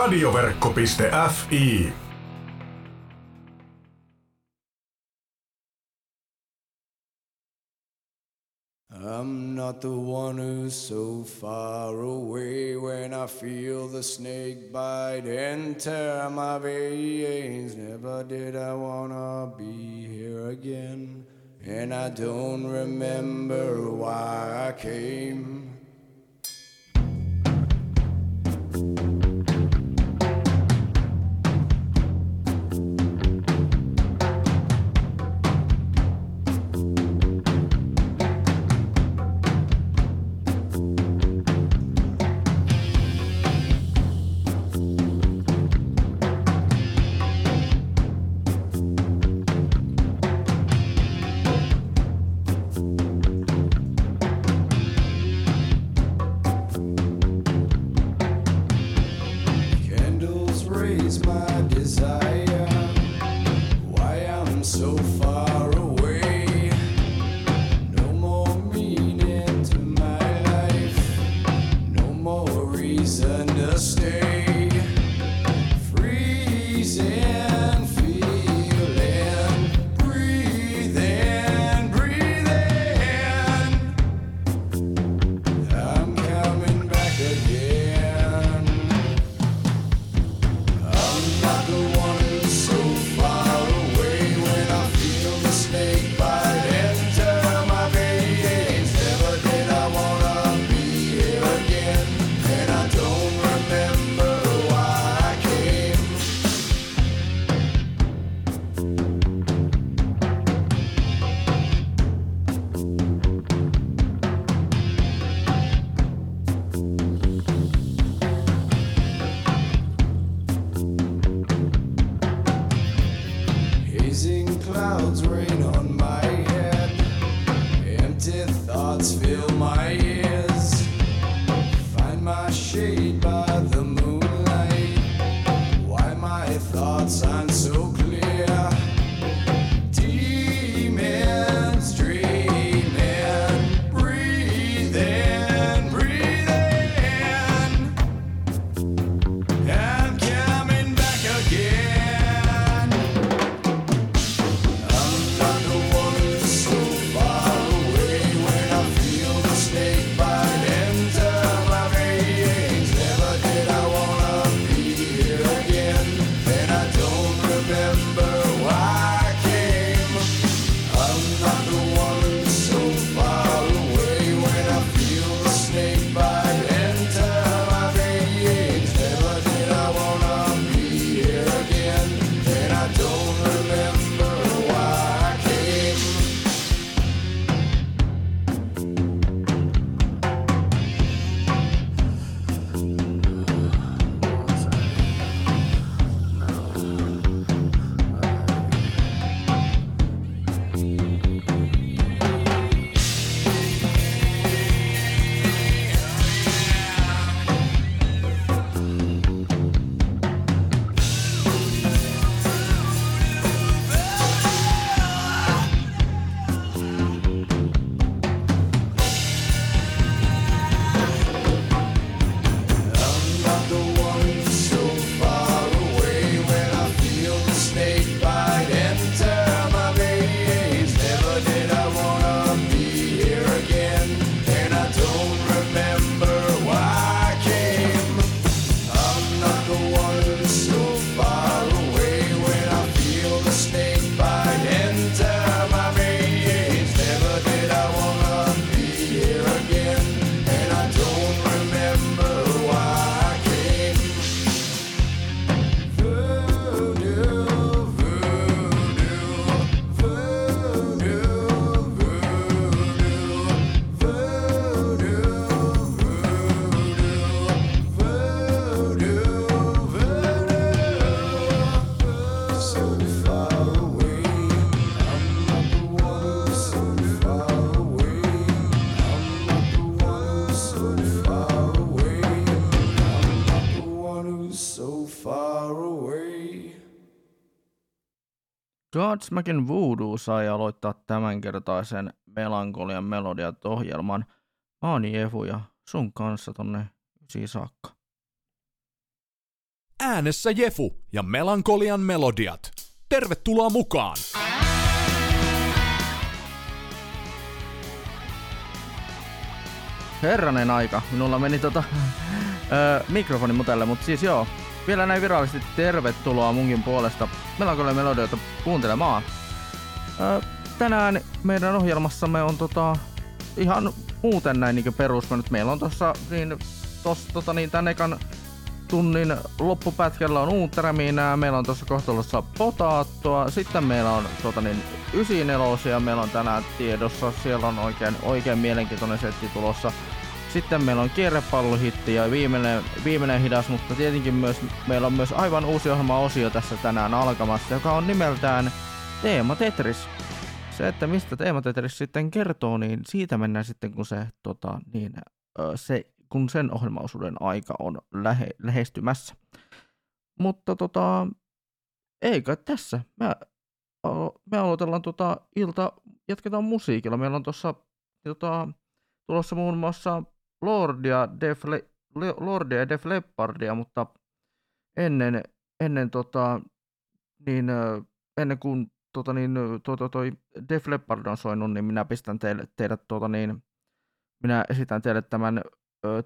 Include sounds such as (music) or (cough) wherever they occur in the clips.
Radioverkko.fi I'm not the one who's so far away when I feel the snake bite enter my veins. Never did I wanna be here again, and I don't remember why I came. Godsmackin Voodoo sai aloittaa tämänkertaisen melankolian melodiat ohjelman. Mä oon Jefu ja sun kanssa tonne ysiin saakka. Äänessä Jefu ja melankolian melodiat. Tervetuloa mukaan! Herranen aika, minulla meni tota (laughs) mikrofoni mutelle, mutta siis joo, vielä näin virallisesti tervetuloa munkin puolesta Melankolia Melodioita kuuntelemaan. Tänään meidän ohjelmassamme on tota, ihan muuten näin niin perusmennyt. Meillä on tossa, niin, tossa, tota, niin, tän ekan tunnin loppupätkällä on uutteräminää, meillä on tuossa kohtalossa potaattoa, sitten meillä on tota niin, 94 meillä on tänään tiedossa, siellä on oikein, oikein mielenkiintoinen setti tulossa. Sitten meillä on kierrepallohitti ja viimeinen, viimeinen hidas, mutta tietenkin myös, meillä on myös aivan uusi ohjelma-osio tässä tänään alkamassa, joka on nimeltään Teema Tetris. Se, että mistä Teema Tetris sitten kertoo, niin siitä mennään sitten, kun se, tota, niin, se kun sen ohjelmaosuuden aika on lähe, lähestymässä. Mutta tota, eikö tässä? Me, me aloitellaan tota ilta, jatketaan musiikilla. Meillä on tuossa tota, tulossa muun muassa Lordia, Def, Le, Lordia ja Def Leppardia, mutta ennen, ennen, tota, niin, ennen kuin tota, niin, toi, toi, toi Def Leppard on soinut, niin minä pistän teille, teidät tuota, niin, minä esitän teille tämän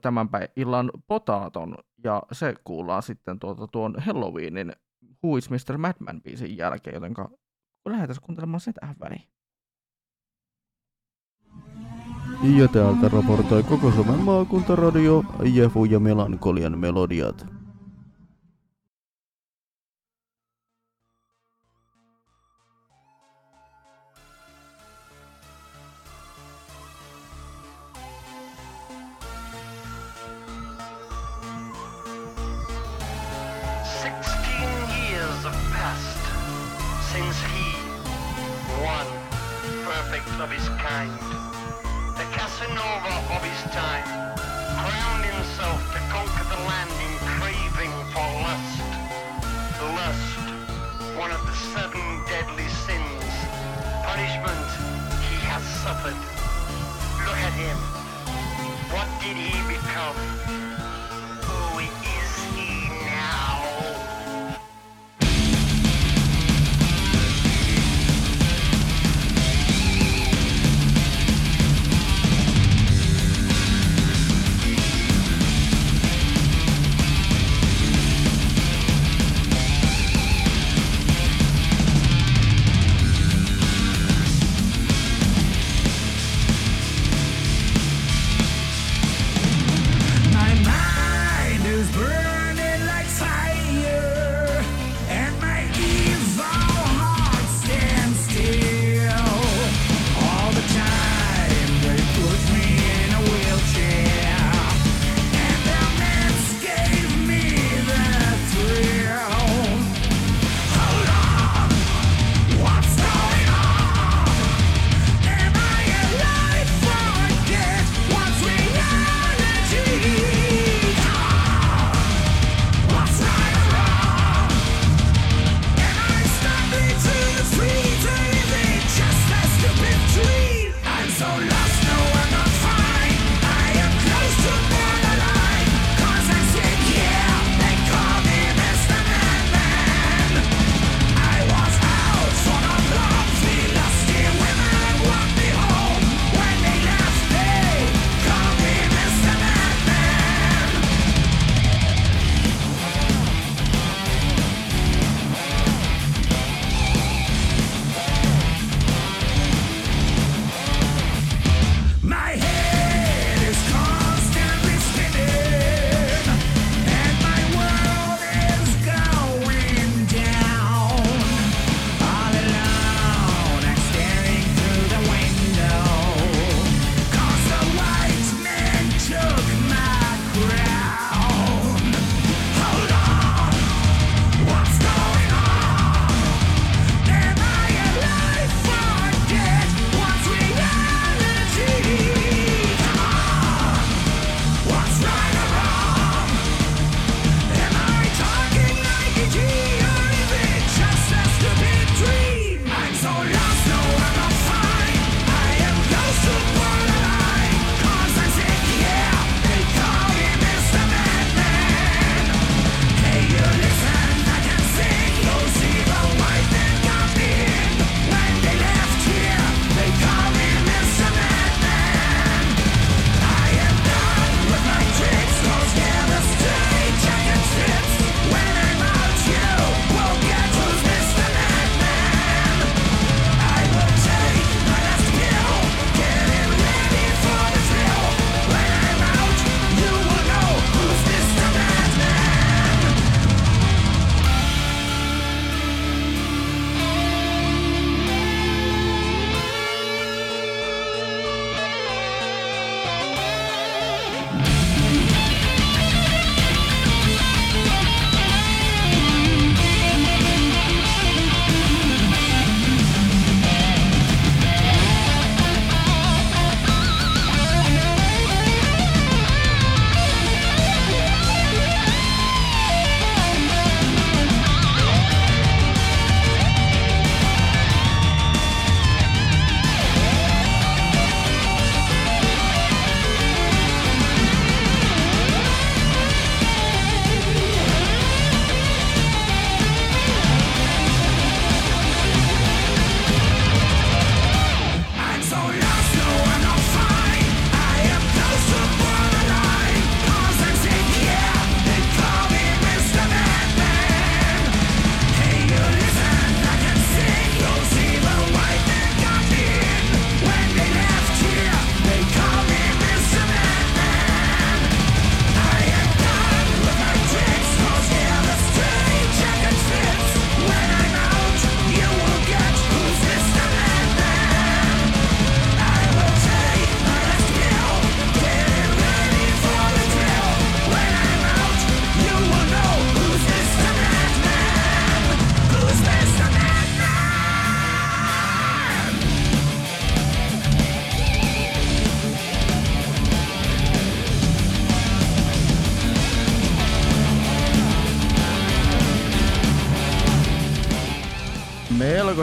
tämän päivän illan potaaton, ja se kuullaan sitten tuota, tuon Halloweenin Who is Mr. Madman biisin jälkeen, joten lähdetään kuuntelemaan se tähän väliin. Ja täältä raportoi koko Suomen maakuntaradio Jefu ja Melankolian melodiat.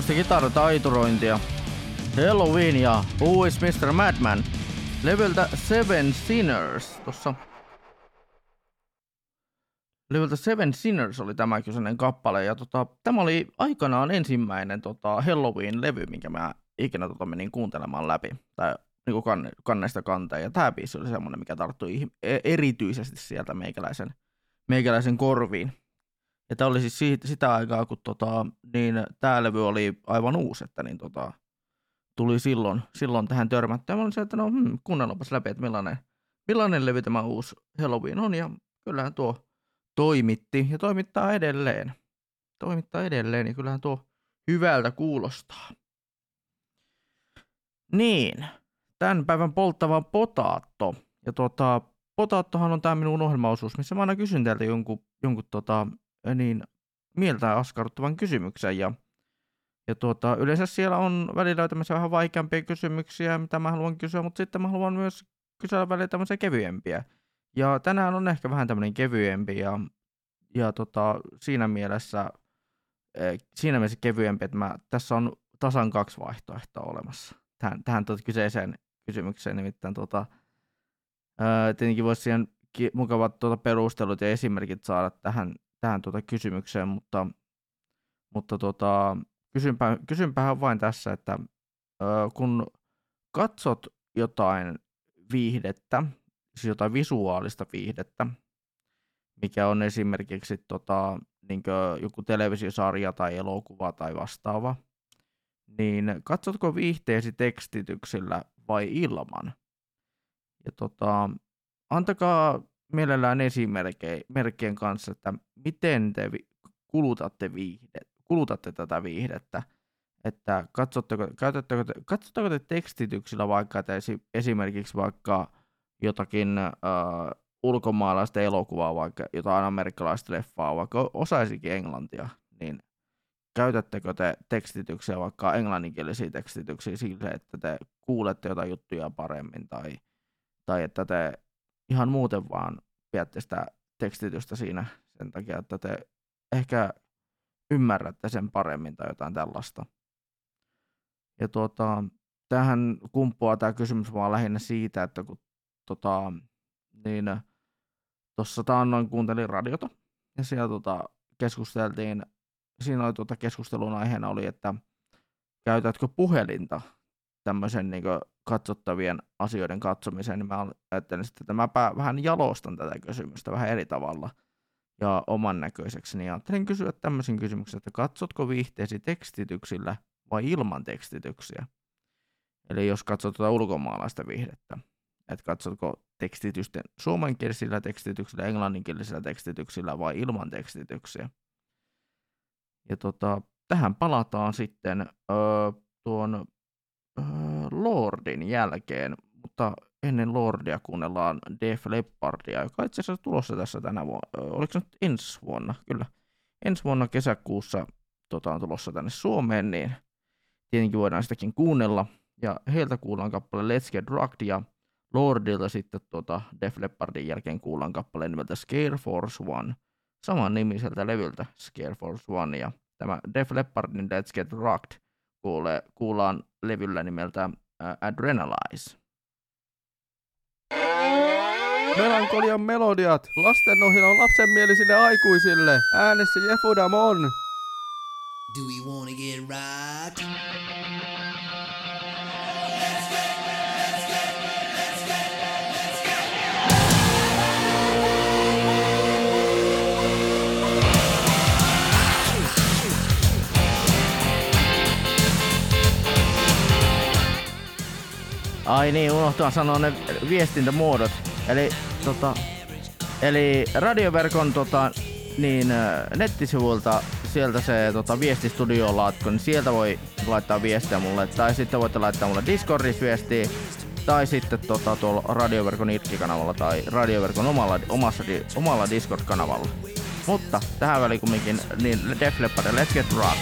Melkoista kitarataiturointia. Halloween ja Who is Mr. Madman? Levyltä Seven Sinners. Tossa Levyltä Seven Sinners oli tämä kyseinen kappale. Ja tota, tämä oli aikanaan ensimmäinen tota, Halloween-levy, minkä mä ikinä tota, menin kuuntelemaan läpi. Tai niin kuin kanne, kannesta kanteen. Ja tämä biisi oli semmoinen, mikä tarttui e- erityisesti sieltä meikäläisen, meikäläisen korviin. Ja tämä oli siis siitä, sitä aikaa, kun tota, niin tämä levy oli aivan uusi, että niin tota, tuli silloin, silloin tähän törmättyä. Mä olin se, että no hmm, kuunnellapas läpi, että millainen, millainen levy tämä uusi Halloween on. Ja kyllähän tuo toimitti ja toimittaa edelleen. Toimittaa edelleen ja kyllähän tuo hyvältä kuulostaa. Niin, tämän päivän polttava potaatto. Ja tota, potaattohan on tämä minun ohjelmaosuus, missä mä aina kysyn teiltä jonkun, jonkun tota, niin, mieltä askarruttavan kysymyksen. Ja, ja tuota, yleensä siellä on välillä tämmöisiä vähän vaikeampia kysymyksiä, mitä mä haluan kysyä, mutta sitten mä haluan myös kysyä välillä tämmöisiä kevyempiä. Ja tänään on ehkä vähän tämmöinen kevyempi ja, ja tota, siinä mielessä eh, siinä mielessä kevyempi, että mä, tässä on tasan kaksi vaihtoehtoa olemassa tähän, tähän tuota kyseiseen kysymykseen. Nimittäin tuota, ää, tietenkin voisi siihen mukavat tuota perustelut ja esimerkit saada tähän, tähän tuota kysymykseen, mutta, mutta tuota, kysynpä, kysynpähän vain tässä, että ää, kun katsot jotain viihdettä, siis jotain visuaalista viihdettä, mikä on esimerkiksi tota, niin joku televisiosarja tai elokuva tai vastaava, niin katsotko viihteesi tekstityksillä vai ilman? Ja tota, antakaa mielellään esimerkkien kanssa, että miten te kulutatte, viihde, kulutatte tätä viihdettä. Että katsotteko, käytättekö te, katsotteko te tekstityksillä vaikka te esi- esimerkiksi vaikka jotakin uh, ulkomaalaista elokuvaa, vaikka jotain amerikkalaista leffaa, vaikka osaisikin englantia, niin käytättekö te tekstityksiä, vaikka englanninkielisiä tekstityksiä sille, että te kuulette jotain juttuja paremmin tai, tai että te ihan muuten vaan pidätte sitä tekstitystä siinä sen takia, että te ehkä ymmärrätte sen paremmin tai jotain tällaista. Ja tuota, tähän kumpuaa tämä kysymys vaan lähinnä siitä, että kun tota, niin tuossa taannoin kuuntelin radiota ja siellä tota, keskusteltiin siinä oli tuota keskustelun aiheena oli, että käytätkö puhelinta tämmöisen niin katsottavien asioiden katsomiseen, niin mä ajattelin sitten, että mä vähän jalostan tätä kysymystä vähän eri tavalla ja oman näköiseksi, niin ajattelin kysyä tämmöisen kysymyksen, että katsotko viihteesi tekstityksillä vai ilman tekstityksiä? Eli jos katsot tuota ulkomaalaista viihdettä, että katsotko tekstitysten suomenkielisillä tekstityksillä, englanninkielisillä tekstityksillä vai ilman tekstityksiä. Ja tota, tähän palataan sitten öö, tuon öö, Lordin jälkeen, mutta ennen Lordia kuunnellaan Def Leppardia, joka itse asiassa tulossa tässä tänä vuonna. Öö, oliko se nyt ensi vuonna? Kyllä. Ensi vuonna kesäkuussa tota, on tulossa tänne Suomeen, niin tietenkin voidaan sitäkin kuunnella. Ja heiltä kuullaan kappale Let's Get Rocked ja Lordilta sitten tota Def Leppardin jälkeen kuullaan kappale nimeltä Scare Force One – saman nimiseltä levyltä Scare Force One ja tämä Def Leppardin Let's Get Rocked kuulee, kuullaan levyllä nimeltä uh, Adrenalize. Melankolian melodiat, lastenohjelma lapsenmielisille aikuisille. Äänessä Jefu Damon. Do we wanna get right? Ai niin, unohtua sanoa ne viestintämuodot. Eli, tota, eli radioverkon tota, niin, nettisivuilta sieltä se tota, viestistudiolaatko, niin sieltä voi laittaa viestiä mulle. Tai sitten voitte laittaa mulle Discordissa viestiä. Tai sitten tota, tuolla radioverkon Irkki-kanavalla tai radioverkon omalla, omassa, omalla Discord-kanavalla. Mutta tähän väliin kumminkin niin Def Leppard Let's Get Rock.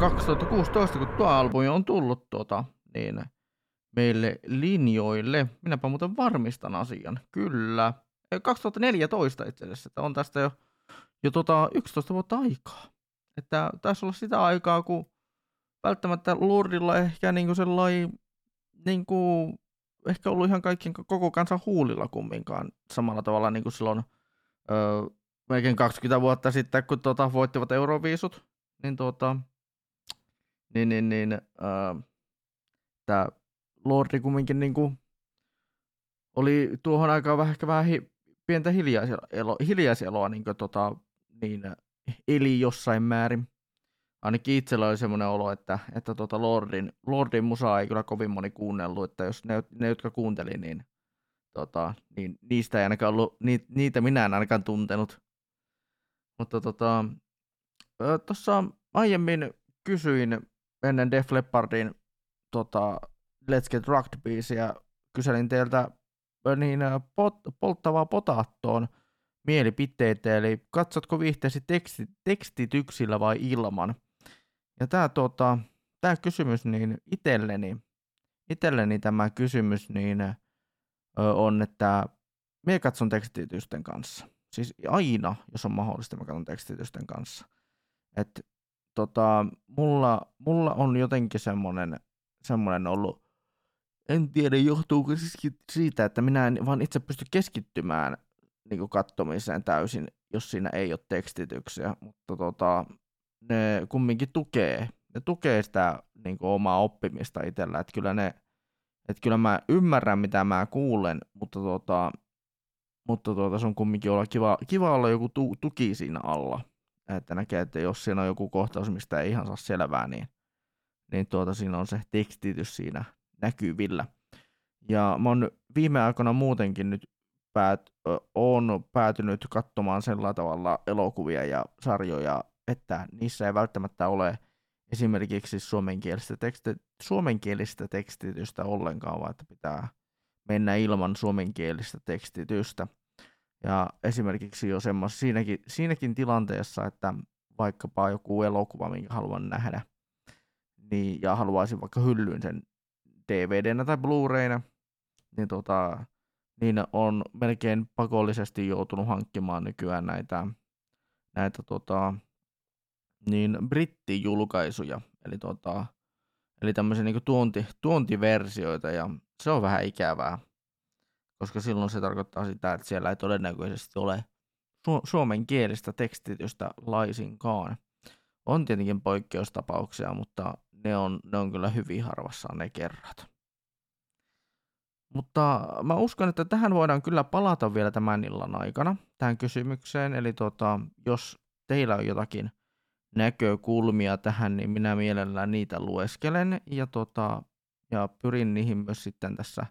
2016, kun tuo albumi on tullut tota, niin meille linjoille. Minäpä muuten varmistan asian. Kyllä. Eh, 2014 itse asiassa, että on tästä jo, jo tota 11 vuotta aikaa. Että taisi olla sitä aikaa, kun välttämättä Lordilla ehkä niinku sellainen, niinku, ehkä ollut ihan kaikkien koko kansan huulilla kumminkaan samalla tavalla niin kuin silloin öö, melkein 20 vuotta sitten, kun tota, voittivat Euroviisut, niin tuota, niin, niin, niin öö, tämä Lordi kumminkin niin kuin, oli tuohon aikaan vähän, ehkä vähän hi, pientä hiljaiselo, hiljaiseloa niin kuin, tota, niin, eli jossain määrin. Ainakin itsellä oli semmoinen olo, että, että tota Lordin, Lordin musaa ei kyllä kovin moni kuunnellut, että jos ne, ne jotka kuunteli, niin, tota, niin niistä ei ainakaan ollut, ni, niitä minä en ainakaan tuntenut. Mutta tota, aiemmin kysyin ennen Def Leppardin tota, Let's Get Rocked biisiä, kyselin teiltä niin, pot, polttavaa potaattoon mielipiteitä, eli katsotko viihteesi teksti, tekstityksillä vai ilman? Ja tämä tota, tää kysymys niin itselleni, itselleni tämä kysymys niin ö, on, että minä katson tekstitysten kanssa. Siis aina, jos on mahdollista, mä katson tekstitysten kanssa. Et, tota, mulla, mulla on jotenkin semmoinen, semmoinen ollut, en tiedä johtuuko siitä, että minä en vaan itse pysty keskittymään niin kattomiseen täysin, jos siinä ei ole tekstityksiä, mutta tota, ne kumminkin tukee, ne tukee sitä niin omaa oppimista itsellä, että kyllä ne, että kyllä mä ymmärrän mitä mä kuulen, mutta tota, mutta tuota, se on kumminkin olla kiva, kiva olla joku tu, tuki siinä alla. Että näkee, että jos siinä on joku kohtaus, mistä ei ihan saa selvää, niin, niin tuota, siinä on se tekstitys siinä näkyvillä. Ja mä oon viime aikoina muutenkin nyt päät, on päätynyt katsomaan sillä tavalla elokuvia ja sarjoja, että niissä ei välttämättä ole esimerkiksi suomenkielistä, teksti, suomenkielistä tekstitystä ollenkaan, vaan että pitää mennä ilman suomenkielistä tekstitystä. Ja esimerkiksi jo semmos, siinäkin, siinäkin tilanteessa, että vaikkapa joku elokuva, minkä haluan nähdä, niin, ja haluaisin vaikka hyllyyn sen DVDnä tai Blu-rayna, niin, tota, niin on melkein pakollisesti joutunut hankkimaan nykyään näitä, näitä tota, niin brittijulkaisuja, eli, tota, eli tämmöisiä niin tuonti, tuontiversioita, ja se on vähän ikävää, koska silloin se tarkoittaa sitä, että siellä ei todennäköisesti ole su- suomenkielistä tekstitystä laisinkaan. On tietenkin poikkeustapauksia, mutta ne on, ne on kyllä hyvin harvassaan ne kerrat. Mutta mä uskon, että tähän voidaan kyllä palata vielä tämän illan aikana, tähän kysymykseen. Eli tota, jos teillä on jotakin näkökulmia tähän, niin minä mielellään niitä lueskelen ja, tota, ja pyrin niihin myös sitten tässä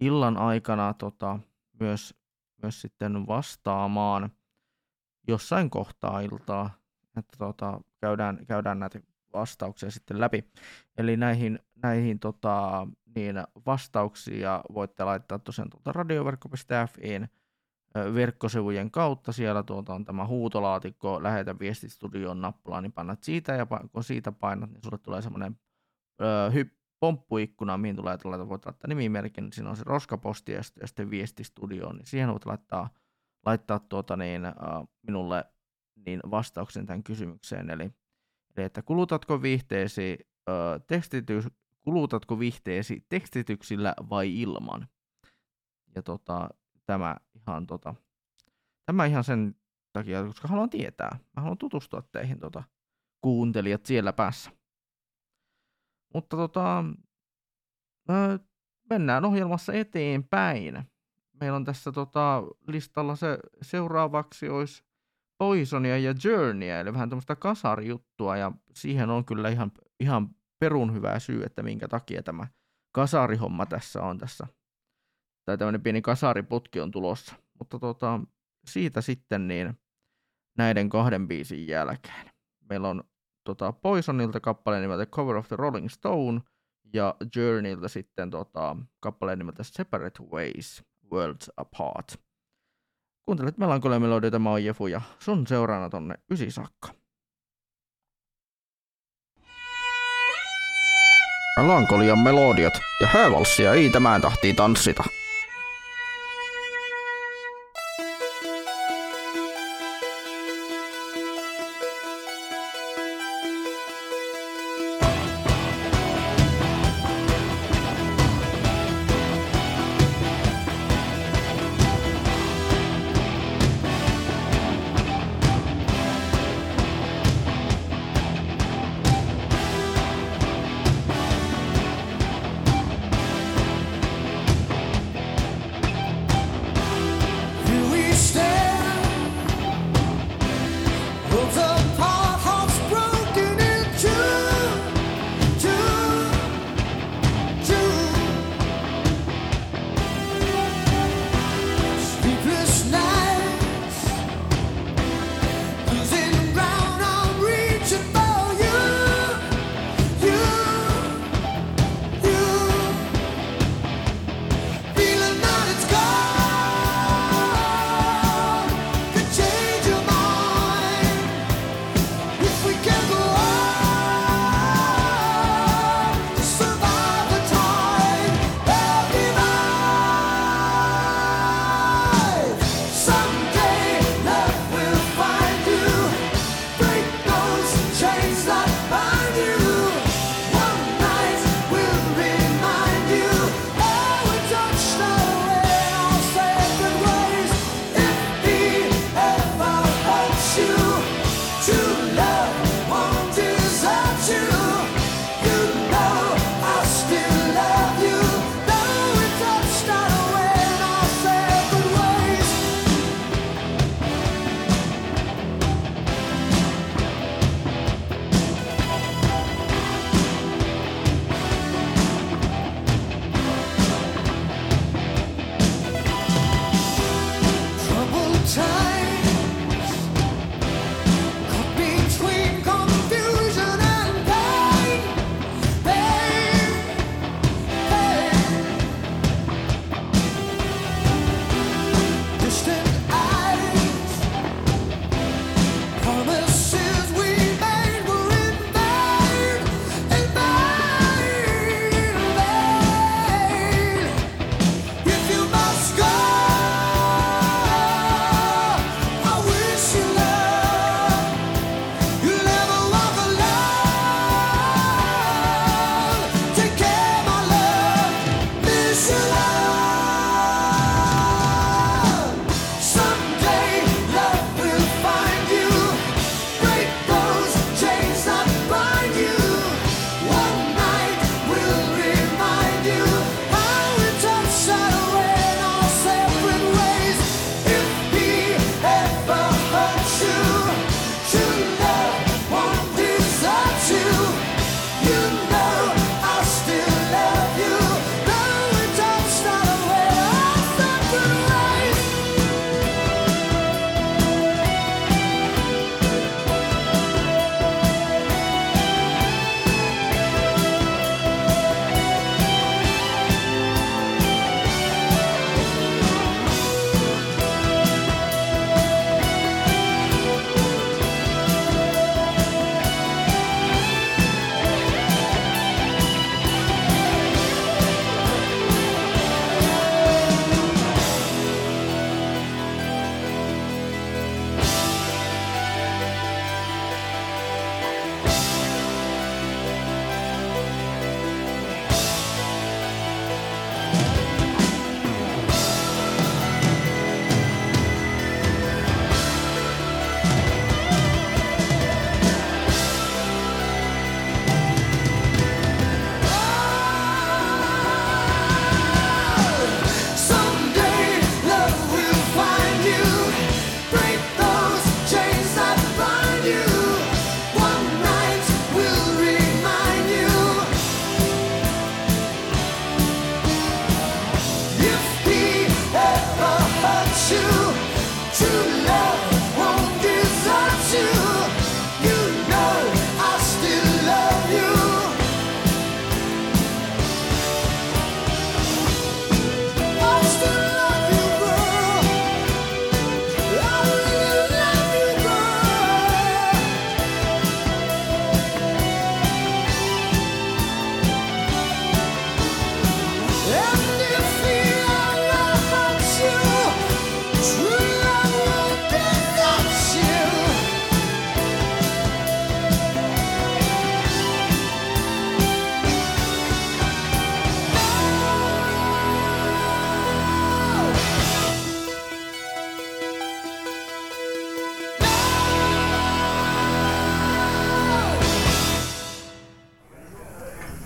illan aikana tota, myös, myös sitten vastaamaan jossain kohtaa iltaa, että tota, käydään, käydään näitä vastauksia sitten läpi. Eli näihin, näihin tota, niin vastauksia voitte laittaa tosiaan tuolta radioverkko.fiin verkkosivujen kautta. Siellä tuolta on tämä huutolaatikko, lähetä viestistudioon nappulaa, niin painat siitä ja kun siitä painat, niin sulle tulee semmoinen pomppuikkuna, mihin tulee tulla, voit laittaa nimimerkin, niin siinä on se roskaposti ja sitten, viestistudioon, niin siihen voit laittaa, laittaa tuota niin, äh, minulle niin vastauksen tämän kysymykseen, eli, eli että kulutatko viihteesi äh, tekstitys, kulutatko vihteesi tekstityksillä vai ilman? Ja tota, tämä ihan, tota, tämä ihan sen takia, koska haluan tietää. Mä haluan tutustua teihin tota, kuuntelijat siellä päässä. Mutta tota, ö, mennään ohjelmassa eteenpäin. Meillä on tässä tota, listalla se seuraavaksi olisi Poisonia ja Journeyä, eli vähän tämmöistä kasarijuttua, ja siihen on kyllä ihan, ihan perun hyvä syy, että minkä takia tämä kasarihomma tässä on tässä, tai tämmöinen pieni kasariputki on tulossa. Mutta tota, siitä sitten niin näiden kahden biisin jälkeen. Meillä on tota, Poisonilta kappale nimeltä Cover of the Rolling Stone ja Journeyltä sitten tota, kappaleen nimeltä Separate Ways, Worlds Apart. Kuuntelet Melankolia Melodioita, mä oon Jefu ja sun seuraana tonne ysi saakka. Melankolian melodiat ja häävalssia ei tämän tahtiin tanssita.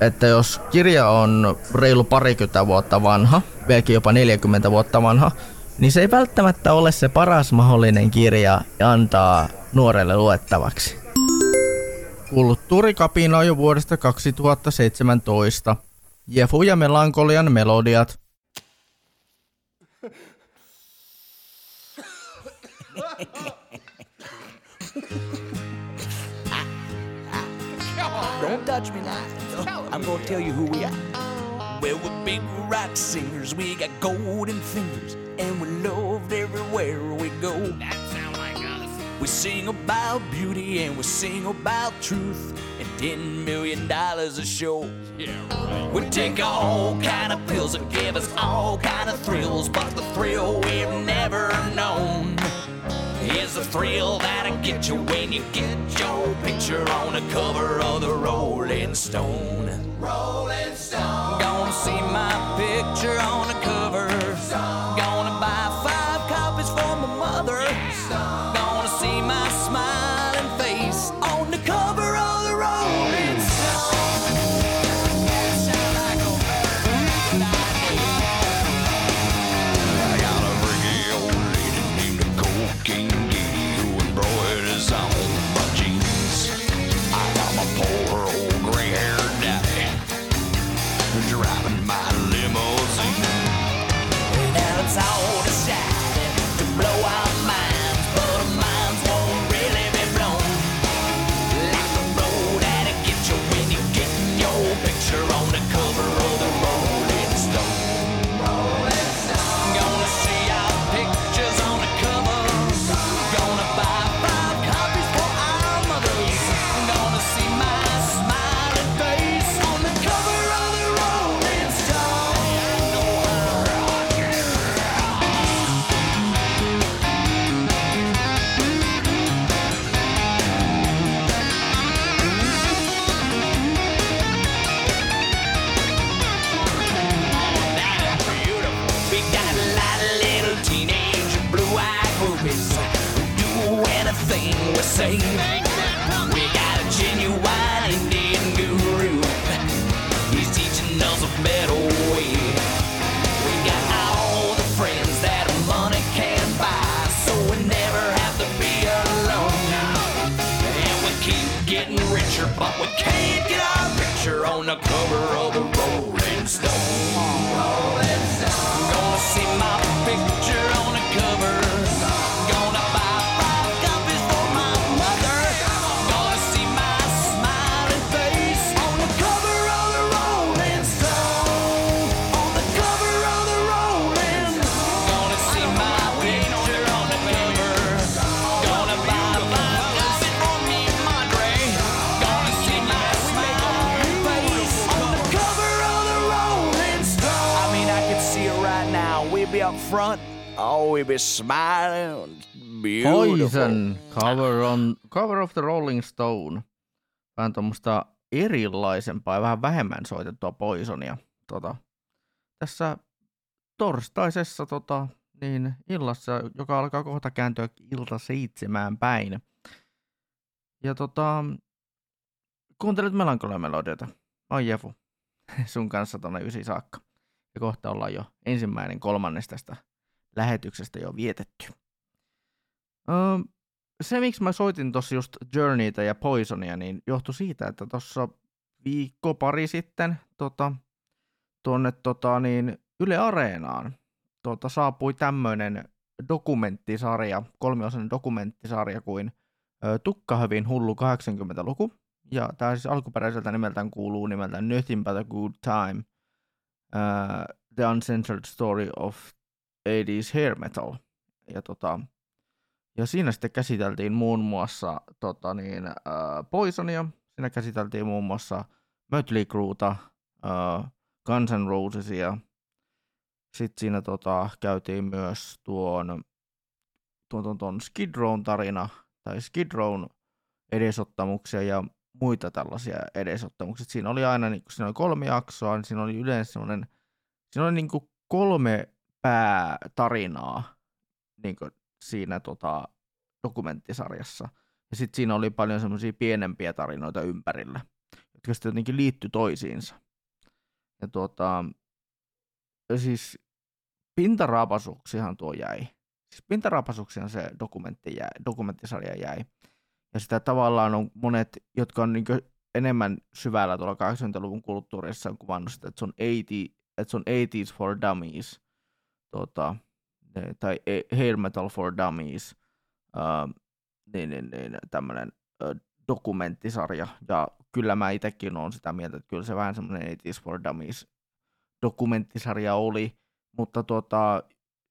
Että jos kirja on reilu parikymmentä vuotta vanha, vieläkin jopa 40 vuotta vanha, niin se ei välttämättä ole se paras mahdollinen kirja antaa nuorelle luettavaksi. Kulttuurikapina jo vuodesta 2017. Jefu ja Melankolian melodiat. (laughs) Don't touch me now. I'm gonna tell you who we are. Well, we're big rock singers. We got golden fingers, and we're loved everywhere we go. That sound like us. We sing about beauty and we sing about truth, and ten million dollars a show. Yeah, right. We take all kind of pills that give us all kind of thrills, but the thrill we've never known is the thrill that'll get you when you get your picture on the cover of the Rolling Stone. Rolling Stone. Gonna see my picture on the cover. Gonna cover front. Oh, we'd be smiling. Beautiful. Poison, cover, on, cover of the Rolling Stone. Vähän tuommoista erilaisempaa ja vähän vähemmän soitettua Poisonia. Tota, tässä torstaisessa tota, niin illassa, joka alkaa kohta kääntyä ilta seitsemään päin. Ja tota, kuuntelet Melankolia melodioita. Oon Jefu. (laughs) Sun kanssa tonne ysi saakka. Ja kohta ollaan jo ensimmäinen kolmannes tästä lähetyksestä jo vietetty. Öö, se, miksi mä soitin tuossa just Journeytä ja Poisonia, niin johtui siitä, että tuossa viikko pari sitten tota, tuonne tota, niin Yle Areenaan tota, saapui tämmöinen dokumenttisarja, kolmiosainen dokumenttisarja kuin ö, Tukkahövin hullu 80-luku. Ja tämä siis alkuperäiseltä nimeltään kuuluu nimeltään Nothing But a Good Time, uh, The Uncensored Story of 80s Hair Metal. Ja, tota, ja siinä sitten käsiteltiin muun muassa tota niin, äh, Poisonia, siinä käsiteltiin muun muassa Mötley Crueta, äh, Guns N' Rosesia. Sitten siinä tota, käytiin myös tuon, tuon, tuon, tuon Skid tarina, tai Skid Rown edesottamuksia ja muita tällaisia edesottamuksia. Siinä oli aina, niin, kun siinä oli kolme jaksoa, niin siinä oli yleensä semmoinen, siinä oli niin kuin kolme päätarinaa niin kuin siinä tota, dokumenttisarjassa. Ja sitten siinä oli paljon semmoisia pienempiä tarinoita ympärillä, jotka sitten jotenkin liittyy toisiinsa. Ja tuota, siis pintaraapasuksihan tuo jäi. Siis pintaraapasuksihan se dokumentti jäi, dokumenttisarja jäi. Ja sitä tavallaan on monet, jotka on niin enemmän syvällä tuolla 80-luvun kulttuurissa on kuvannut sitä, että se on, 80, että se on 80s for dummies, tota, tai e- hair metal for dummies, uh, niin, niin, niin, tämmöinen dokumenttisarja. Ja kyllä mä itsekin olen sitä mieltä, että kyllä se vähän semmoinen 80s for dummies dokumenttisarja oli, mutta tota,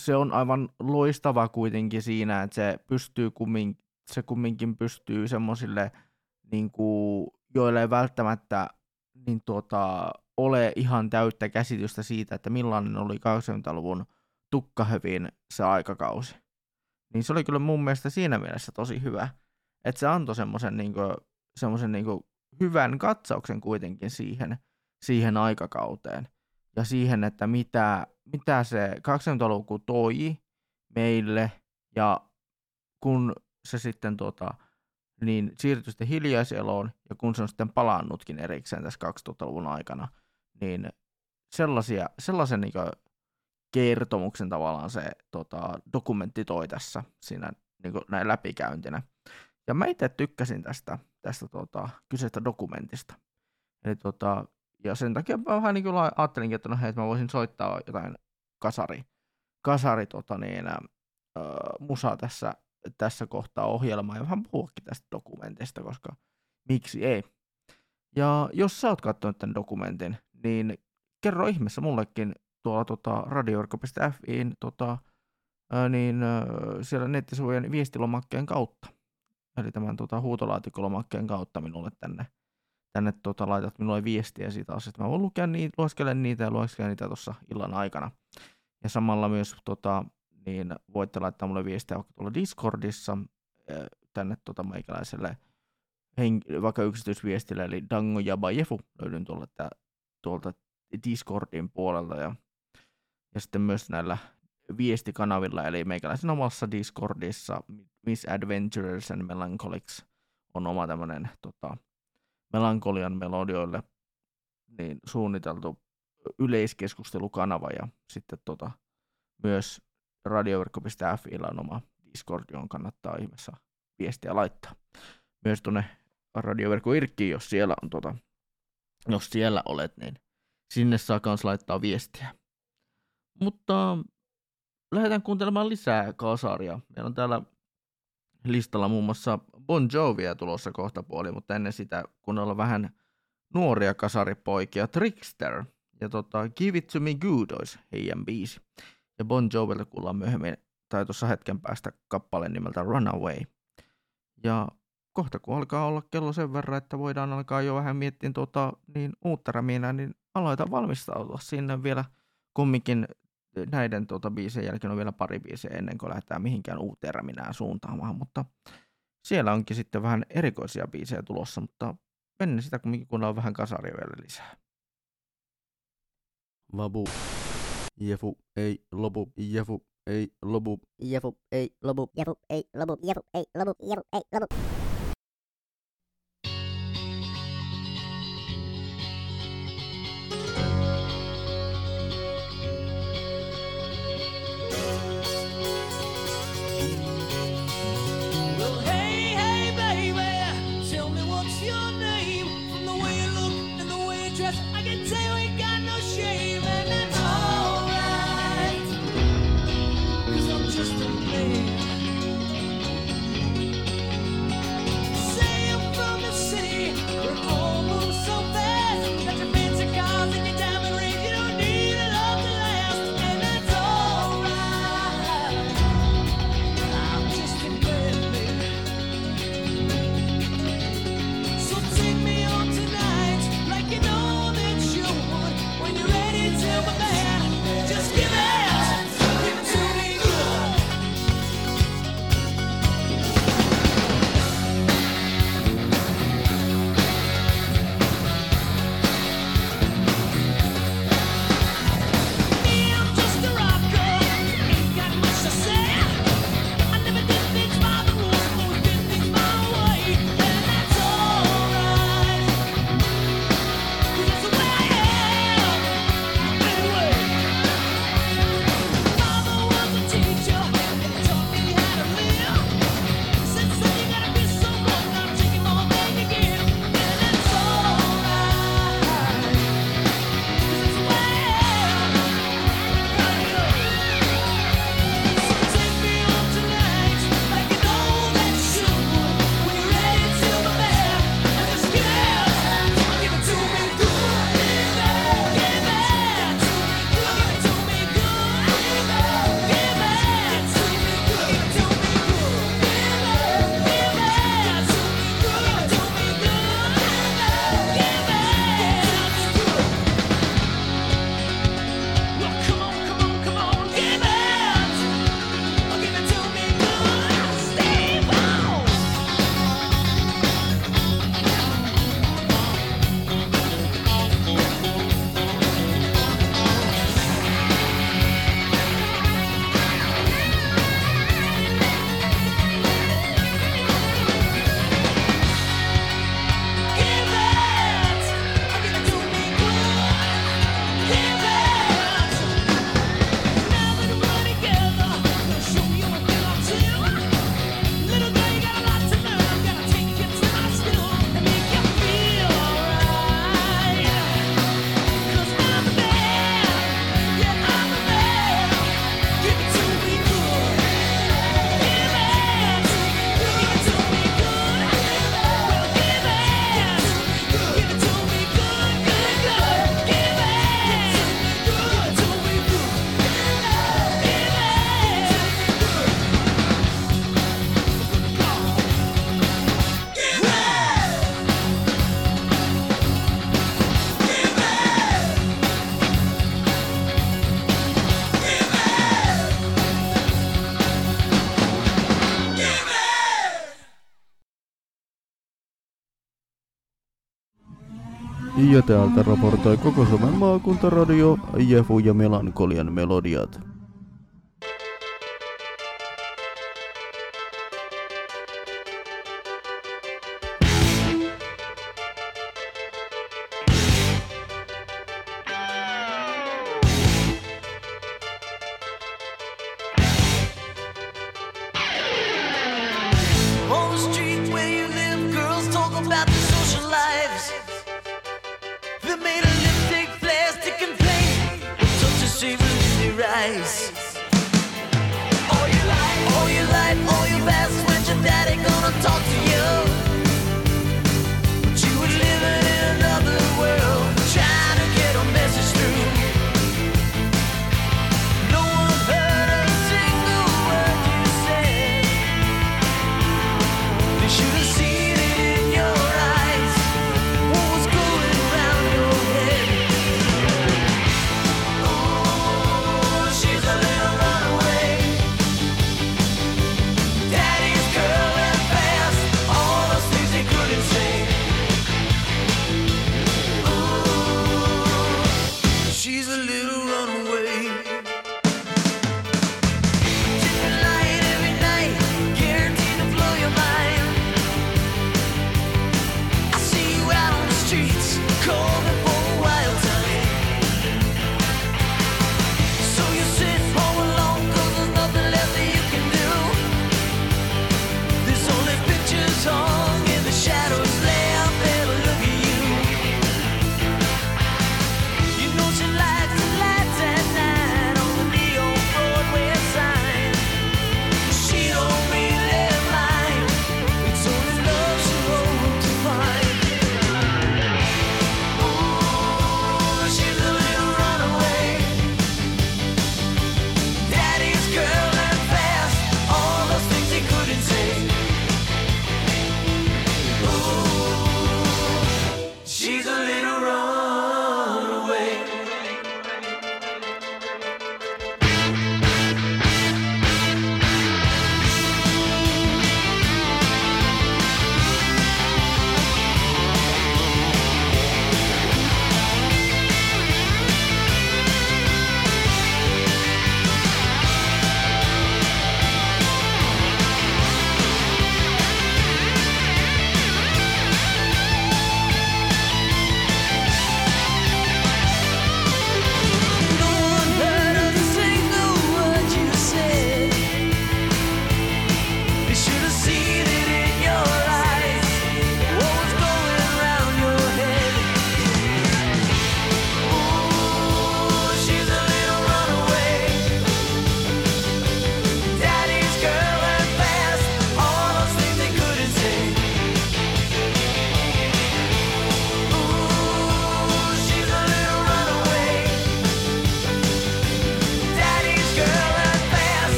se on aivan loistava kuitenkin siinä, että se pystyy kummin, se kumminkin pystyy semmoisille, niin kuin, joille ei välttämättä niin tuota, ole ihan täyttä käsitystä siitä, että millainen oli 80-luvun tukkahövin se aikakausi. Niin se oli kyllä mun mielestä siinä mielessä tosi hyvä, että se antoi semmoisen niin semmoisen niin hyvän katsauksen kuitenkin siihen, siihen aikakauteen ja siihen, että mitä, mitä se 80-luku toi meille ja kun se sitten tuota, niin siirtyi sitten hiljaiseloon ja kun se on sitten palannutkin erikseen tässä 2000-luvun aikana, niin sellaisia, sellaisen niin kertomuksen tavallaan se tota, dokumentti toi tässä siinä niin näin läpikäyntinä. Ja mä itse tykkäsin tästä, tästä tota, kyseisestä dokumentista. Eli tota, ja sen takia mä vähän niin kuin ajattelinkin, että no hei, että mä voisin soittaa jotain kasari, kasari tota niin, ä, musaa tässä, tässä kohtaa ohjelmaa ja vähän puhuakin tästä dokumentista, koska miksi ei. Ja jos sä oot katsonut tämän dokumentin, niin kerro ihmeessä mullekin tuolla tota, radioorko.fiin tota, niin, siellä nettisivujen viestilomakkeen kautta. Eli tämän tota, huutolaatikolomakkeen kautta minulle tänne, tänne tota, laitat minulle viestiä siitä asiasta. Mä voin lukea niitä, lueskelen niitä ja lueskelen niitä tuossa illan aikana. Ja samalla myös tota, niin voitte laittaa mulle viestiä vaikka tuolla Discordissa tänne tota, meikäläiselle vaikka yksityisviestille, eli Dango Jaba Jefu löydyn tuolta, tuolta Discordin puolelta ja, ja sitten myös näillä viestikanavilla, eli meikäläisen omassa Discordissa Miss Adventures and Melancholics on oma tämmöinen tota, melankolian melodioille niin suunniteltu yleiskeskustelukanava ja sitten tota, myös radioverkko.fillä on oma Discord, johon kannattaa ihmeessä viestiä laittaa. Myös tuonne radioverkko Irkkiin, jos siellä on tota, jos siellä olet, niin sinne saa kans laittaa viestiä. Mutta lähdetään kuuntelemaan lisää kasaria. Meillä on täällä listalla muun muassa Bon Jovia tulossa kohta puoli, mutta ennen sitä kun ollaan vähän nuoria kasaripoikia, Trickster ja tota, Give It To Me Good olisi heidän biisi. Ja Bon Jovilta kuullaan myöhemmin, tai tuossa hetken päästä kappaleen nimeltä Runaway. Ja kohta kun alkaa olla kello sen verran, että voidaan alkaa jo vähän miettiä tuota, niin uutta räminää, niin aloita valmistautua sinne vielä kumminkin näiden tuota biisien jälkeen on vielä pari biisiä ennen kuin lähdetään mihinkään uuteen räminään suuntaamaan, mutta siellä onkin sitten vähän erikoisia biisejä tulossa, mutta ennen sitä kumminkin kun on vähän kasaria vielä lisää. Vabu. Jefu ei lopu. Jefu ei lopu. Jefu ei lopu. Jefu ei lopu. Jefu ei lopu. Jefu ei lopu. Ja täältä raportoi koko Suomen maakuntaradio Jefu ja Melankolian melodiat.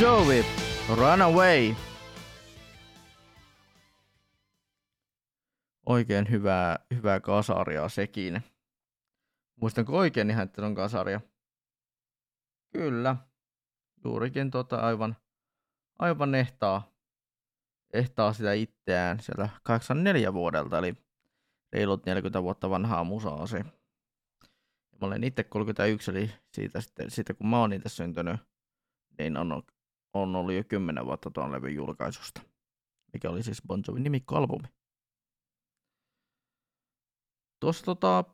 Jovi, Runaway. Oikein hyvää, hyvää kasaria sekin. Muistanko oikein ihan, että on kasaria? Kyllä. Juurikin tota aivan, aivan ehtaa, ehtaa sitä itseään siellä 84 vuodelta, eli reilut 40 vuotta vanhaa musaa se. Mä olen itse 31, eli siitä, sitten, siitä kun mä oon itse syntynyt, niin on on ollut jo 10 vuotta tuon levyn julkaisusta, mikä oli siis Bon Jovin nimikkoalbumi. Tuossa tota,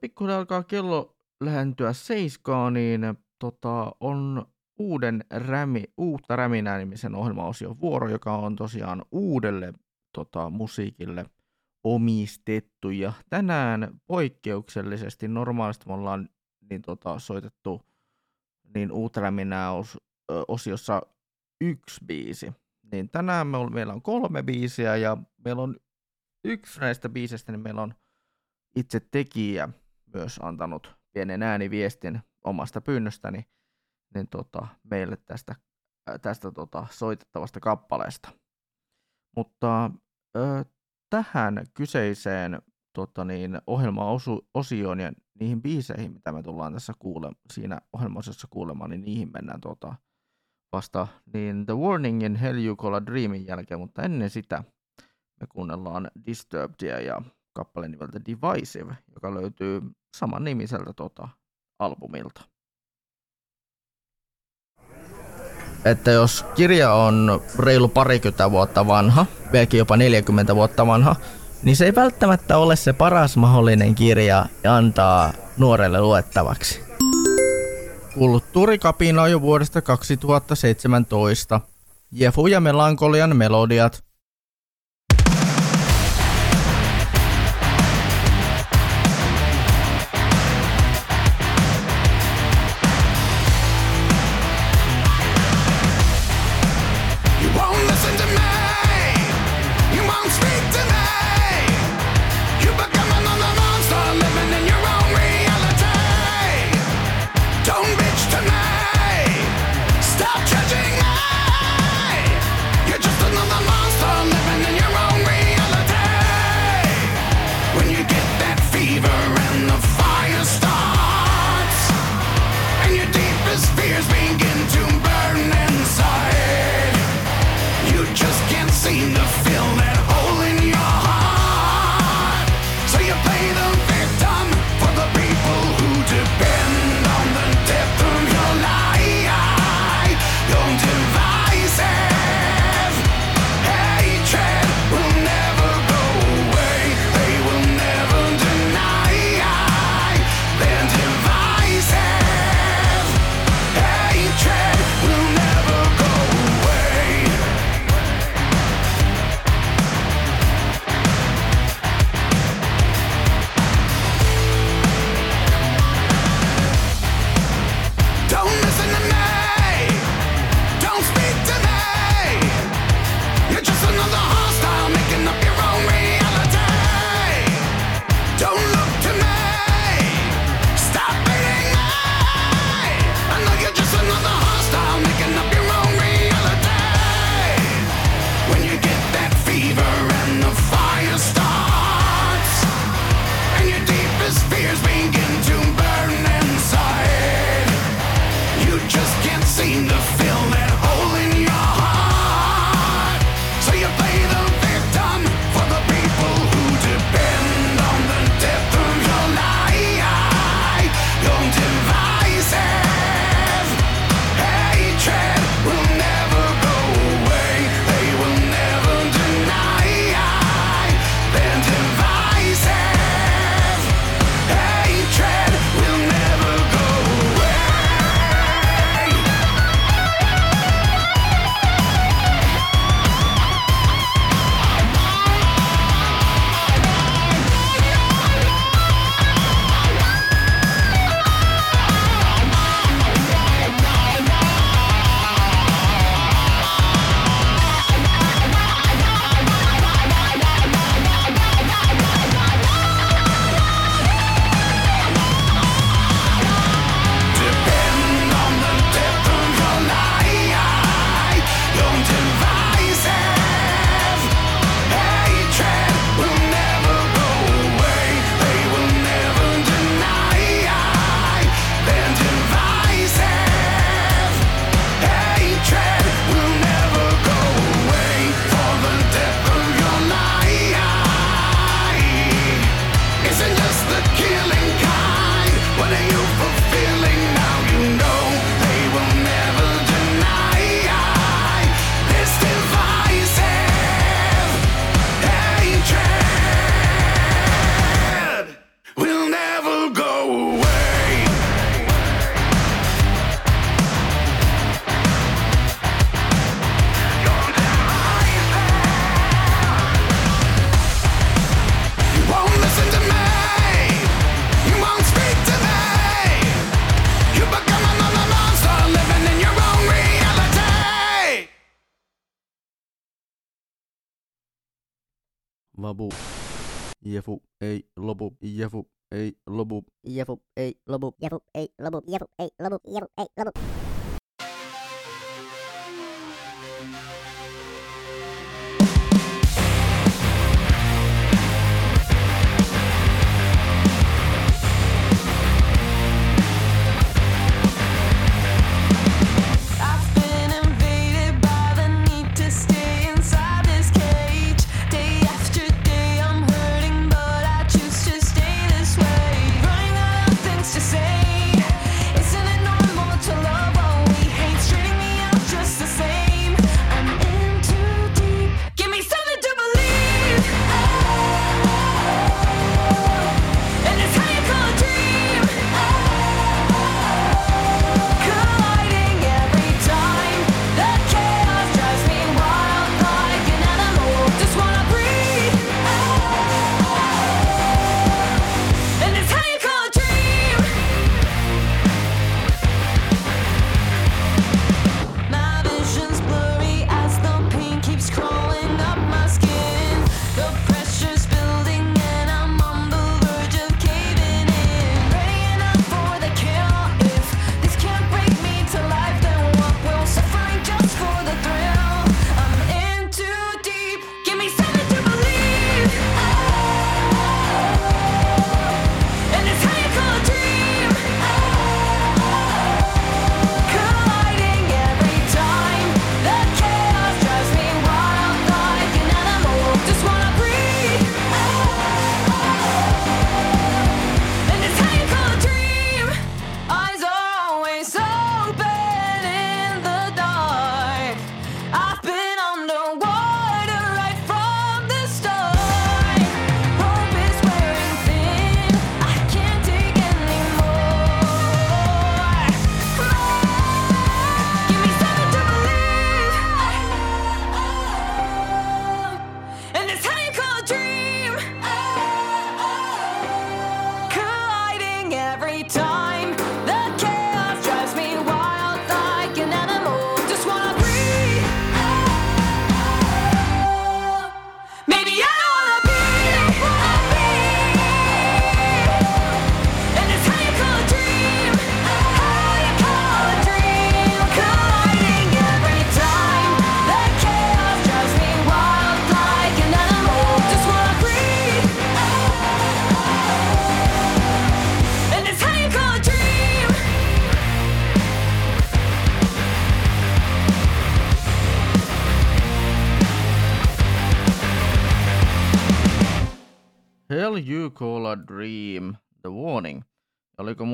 pikkuhiljaa alkaa kello lähentyä seiskaan, niin tota, on uuden rämi, uutta räminää nimisen ohjelmaosion vuoro, joka on tosiaan uudelle tota, musiikille omistettu. Ja tänään poikkeuksellisesti, normaalisti me ollaan niin, tota, soitettu niin uutta räminää osiossa yksi biisi. Niin tänään me on, meillä on kolme biisiä ja meillä on yksi näistä biisistä, niin meillä on itse tekijä myös antanut pienen ääniviestin omasta pyynnöstäni niin tota, meille tästä, tästä tota, soitettavasta kappaleesta. Mutta ö, tähän kyseiseen tota niin, ohjelmaosioon ja niihin biiseihin, mitä me tullaan tässä kuule, siinä ohjelmaosiossa kuulemaan, niin niihin mennään tota, vasta niin The Warningin Hell You Call a Dreamin jälkeen, mutta ennen sitä me kuunnellaan Disturbedia ja kappale nimeltä Divisive, joka löytyy saman nimiseltä tuota albumilta. Että jos kirja on reilu parikymmentä vuotta vanha, vieläkin jopa 40 vuotta vanha, niin se ei välttämättä ole se paras mahdollinen kirja antaa nuorelle luettavaksi. Kulttuurikapina jo vuodesta 2017. Jefu ja Melankolian melodiat. Jefu, ei lopu. Jefu, ei lopu. Jefu, ei lopu. Jefu, ei ei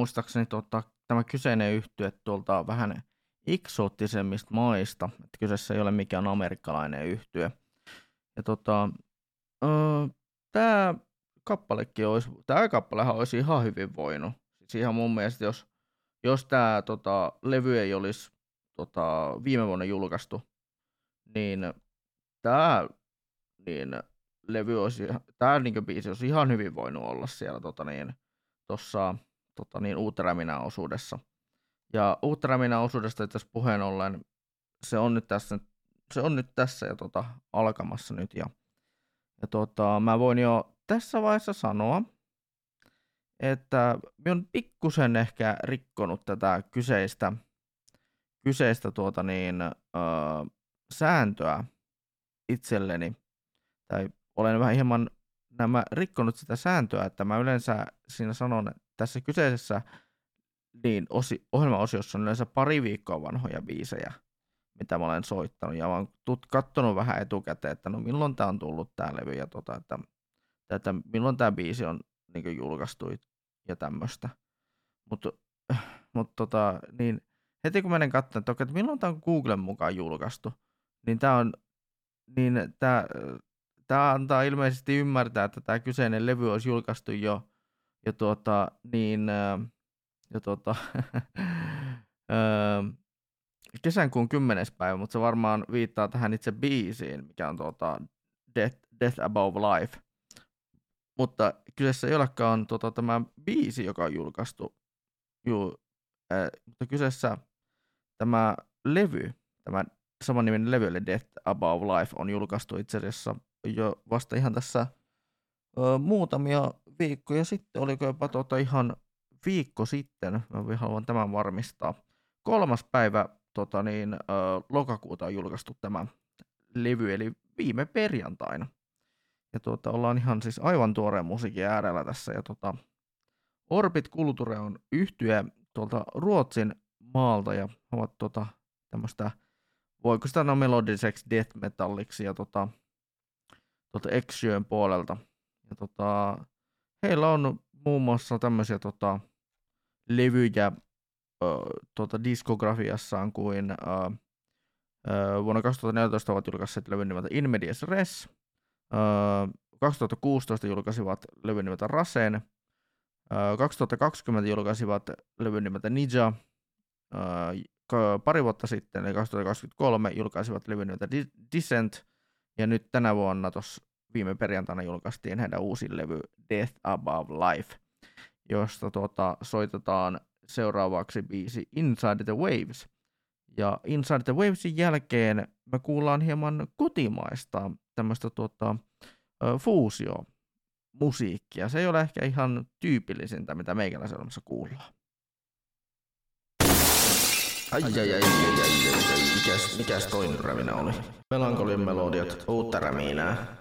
muistaakseni tota, tämä kyseinen yhtye tuolta vähän eksoottisemmista maista, että kyseessä ei ole mikään amerikkalainen yhtye. Ja tota, tämä kappalekin olisi, tämä kappalehan olisi ihan hyvin voinut. Siis ihan mun mielestä, jos, jos tämä tota, levy ei olisi tota, viime vuonna julkaistu, niin tämä niin levy olisi, tämä niin biisi olisi ihan hyvin voinut olla siellä tota niin, tossa, tota niin, Uutteräminä osuudessa. Ja Uutteräminä osuudesta itse asiassa puheen ollen, se on nyt tässä, se on nyt tässä ja tota, alkamassa nyt. Ja, ja tota, mä voin jo tässä vaiheessa sanoa, että mä on pikkusen ehkä rikkonut tätä kyseistä, kyseistä tuota niin, öö, sääntöä itselleni, tai olen vähän hieman nämä rikkonut sitä sääntöä, että mä yleensä siinä sanon, tässä kyseisessä niin osi, ohjelmaosiossa on yleensä pari viikkoa vanhoja biisejä, mitä mä olen soittanut, ja mä oon tut, kattonut vähän etukäteen, että no milloin tää on tullut tää levy, ja tota, että, että milloin tää biisi on niin julkaistu ja tämmöistä. Mutta mut tota, niin heti kun menen katsomaan, että, että milloin tämä on Googlen mukaan julkaistu, niin tämä on, niin tää, tää antaa ilmeisesti ymmärtää, että tämä kyseinen levy olisi julkaistu jo, jo tuota, niin, ää, jo tuota, ää, kesäkuun 10. päivä, mutta se varmaan viittaa tähän itse biisiin, mikä on tuota Death, Death Above Life. Mutta kyseessä ei olekaan tuota, tämä biisi, joka on julkaistu, Ju, äh, mutta kyseessä tämä levy, tämä saman nimen levy, eli Death Above Life, on julkaistu itse asiassa jo vasta ihan tässä ö, muutamia viikkoja sitten, oliko jopa tota ihan viikko sitten, mä haluan tämän varmistaa. Kolmas päivä tota niin, lokakuuta on julkaistu tämä levy, eli viime perjantaina. Ja tuota, ollaan ihan siis aivan tuoreen musiikin äärellä tässä. Ja tota, Orbit Culture on yhtyä tuolta Ruotsin maalta ja ovat tota, tämmöistä, voiko sitä sanoa melodiseksi death metalliksi ja tota, tuolta Exyön puolelta. Ja tota, heillä on muun muassa tämmöisiä tota, levyjä ö, tota, diskografiassaan kuin ö, ö, vuonna 2014 ovat julkaisseet levyn nimeltä In Medias Res. Ö, 2016 julkaisivat levyn nimeltä Rasen. Ö, 2020 julkaisivat levyn nimeltä Ninja. Ö, pari vuotta sitten, eli 2023, julkaisivat levyn nimeltä Descent. Ja nyt tänä vuonna, tuossa viime perjantaina julkaistiin heidän uusi levy Death Above Life, josta tuota, soitetaan seuraavaksi biisi Inside the Waves. Ja Inside the Wavesin jälkeen me kuullaan hieman kotimaista tämmöistä tuota, fuusio musiikkia. Se ei ole ehkä ihan tyypillisintä, mitä meikäläisen olemassa kuullaan. Ai ai ai ai ai ai ai ai, mikäs, mikäs toinen räminä oli? Melankolian melodiat, uutta räminää.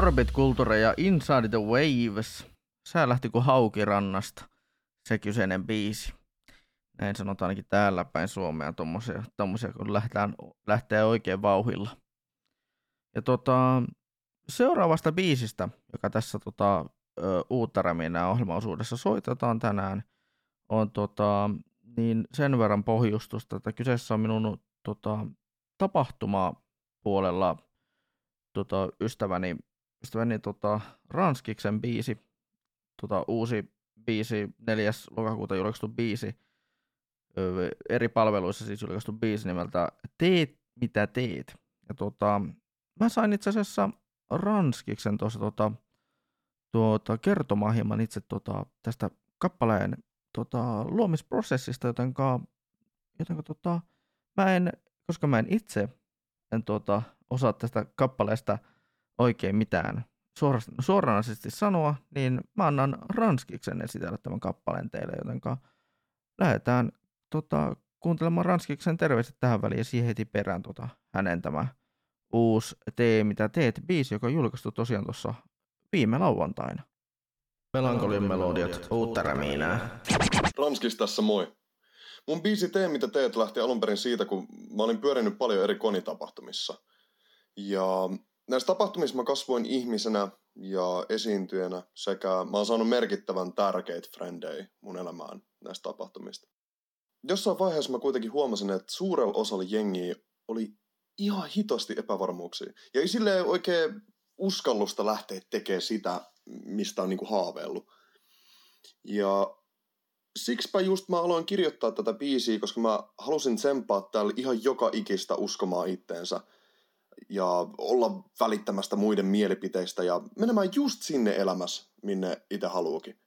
Orbit Culture ja Inside the Waves. Sää lähti kuin haukirannasta, se kyseinen biisi. Näin sanotaan ainakin täällä päin Suomea, tommosia, tommosia kun lähtään, lähtee oikein vauhilla. Ja tota, seuraavasta biisistä, joka tässä tota, ö, uutta räminää ohjelmaosuudessa soitetaan tänään, on tota, niin sen verran pohjustusta, että kyseessä on minun tota, tapahtuma-puolella tota, ystäväni, ystäväni tota, Ranskiksen biisi, tota, uusi biisi, 4. lokakuuta julkaistu biisi, ö, eri palveluissa siis julkaistu biisi nimeltä Teet mitä teet. Ja tota, mä sain itse asiassa Ranskiksen tuossa tota, tuota, kertomaan hieman itse tota, tästä kappaleen tota, luomisprosessista, jotenka, jotenka tota, mä en, koska mä en itse en tota, osaa tästä kappaleesta oikein mitään suoras- suoranaisesti sanoa, niin mä annan Ranskiksen esitellä tämän kappaleen teille, jotenka lähdetään tota, kuuntelemaan Ranskiksen terveiset tähän väliin ja siihen heti perään tota, hänen tämä uusi Tee mitä teet biisi, joka on julkaistu tosiaan tuossa viime lauantaina. Melankolian melodiat, uutta räminää. Ranskis tässä moi. Mun biisi Tee mitä teet lähti alun perin siitä, kun mä olin pyörinyt paljon eri konitapahtumissa. Ja näissä tapahtumissa mä kasvoin ihmisenä ja esiintyjänä sekä mä oon saanut merkittävän tärkeitä frendejä mun elämään näistä tapahtumista. Jossain vaiheessa mä kuitenkin huomasin, että suurella osalla jengiä oli ihan hitosti epävarmuuksia. Ja ei silleen oikein uskallusta lähteä tekemään sitä, mistä on niinku haaveillut. Ja siksipä just mä aloin kirjoittaa tätä biisiä, koska mä halusin tsempaa täällä ihan joka ikistä uskomaan itteensä ja olla välittämästä muiden mielipiteistä ja menemään just sinne elämässä, minne itse haluukin.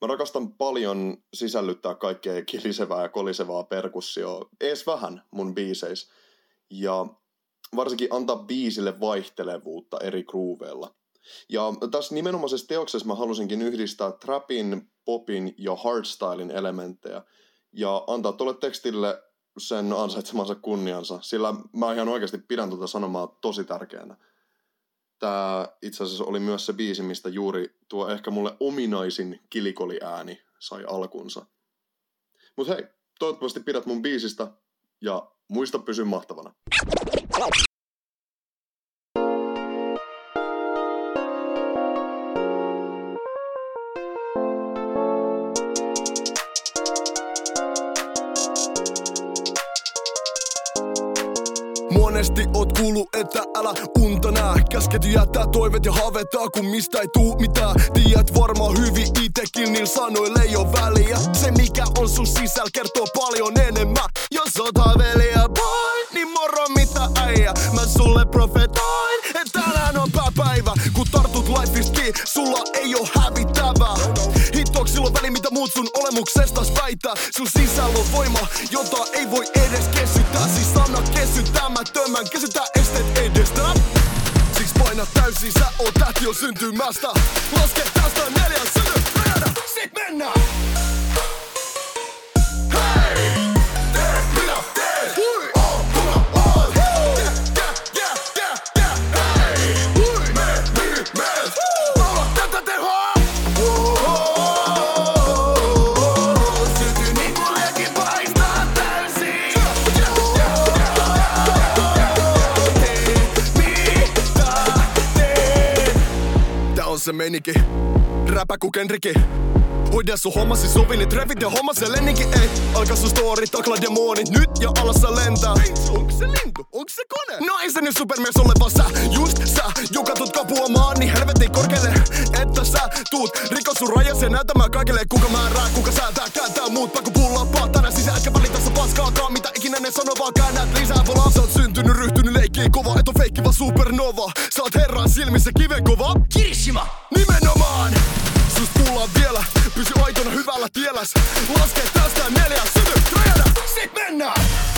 Mä rakastan paljon sisällyttää kaikkea kilisevää ja kolisevaa perkussioa, ees vähän mun biiseis. Ja varsinkin antaa biisille vaihtelevuutta eri grooveilla. Ja tässä nimenomaisessa teoksessa mä halusinkin yhdistää trapin, popin ja hardstylein elementtejä ja antaa tuolle tekstille sen ansaitsemansa kunniansa, sillä mä ihan oikeasti pidän tuota sanomaa tosi tärkeänä. Tämä itse asiassa oli myös se biisi, mistä juuri tuo ehkä mulle ominaisin kilikoli-ääni sai alkunsa. Mut hei, toivottavasti pidät mun biisistä ja muista pysy mahtavana. Monesti oot kuullut, että älä unta nää. Käskety jättää toivet ja havetaa, kun mistä ei tuu mitään. Tiedät varmaan hyvin itekin, niin sanoille ei oo väliä. Se mikä on sun sisällä kertoo paljon enemmän. Jos oot havelija boy, niin moro mitä äijä. Mä sulle profetoin, on pääpäivä Kun tartut lifeiski, sulla ei oo hävittävää. Hittoks silloin väli mitä muut sun olemuksestas väittää. Sun sisällä on voima, jota ei voi edes kesyttää. Siis sana kesyttämättömän, kesytää estet edestä. Siksi paina täysin, sä oot tähti jo syntymästä. Laske tästä neljän syty, sit mennään on se meininki Räpä ku Kenriki Hoida sun hommasi sovinit revit ja homma se lenninki ei. Alkaa sun story, takla demonit nyt ja alassa lentää. Onks se lintu? Onks se kone? No ei se nyt supermies ole vaan sä Just sä, joka tuut kapuamaan niin helvetin korkealle. Että sä tuut rikot sun rajas ja näytämään kaikille Kuka määrää, kuka säätää, kääntää muut Pakko pullaa paatana sisään, ätkä valita sä paskaakaan. Mitä ikinä ne sanoo vaan käännät lisää volaa. Sä oot syntynyt, ryhtynyt leikkii kova Et on feikki vaan supernova. Sä oot herran silmissä kiven kova. Kirishima! Nimenomaan Sus kuullaan vielä, pysy aitona hyvällä tieläs Laske tästä neljä, syty, räjähdä, sit mennään!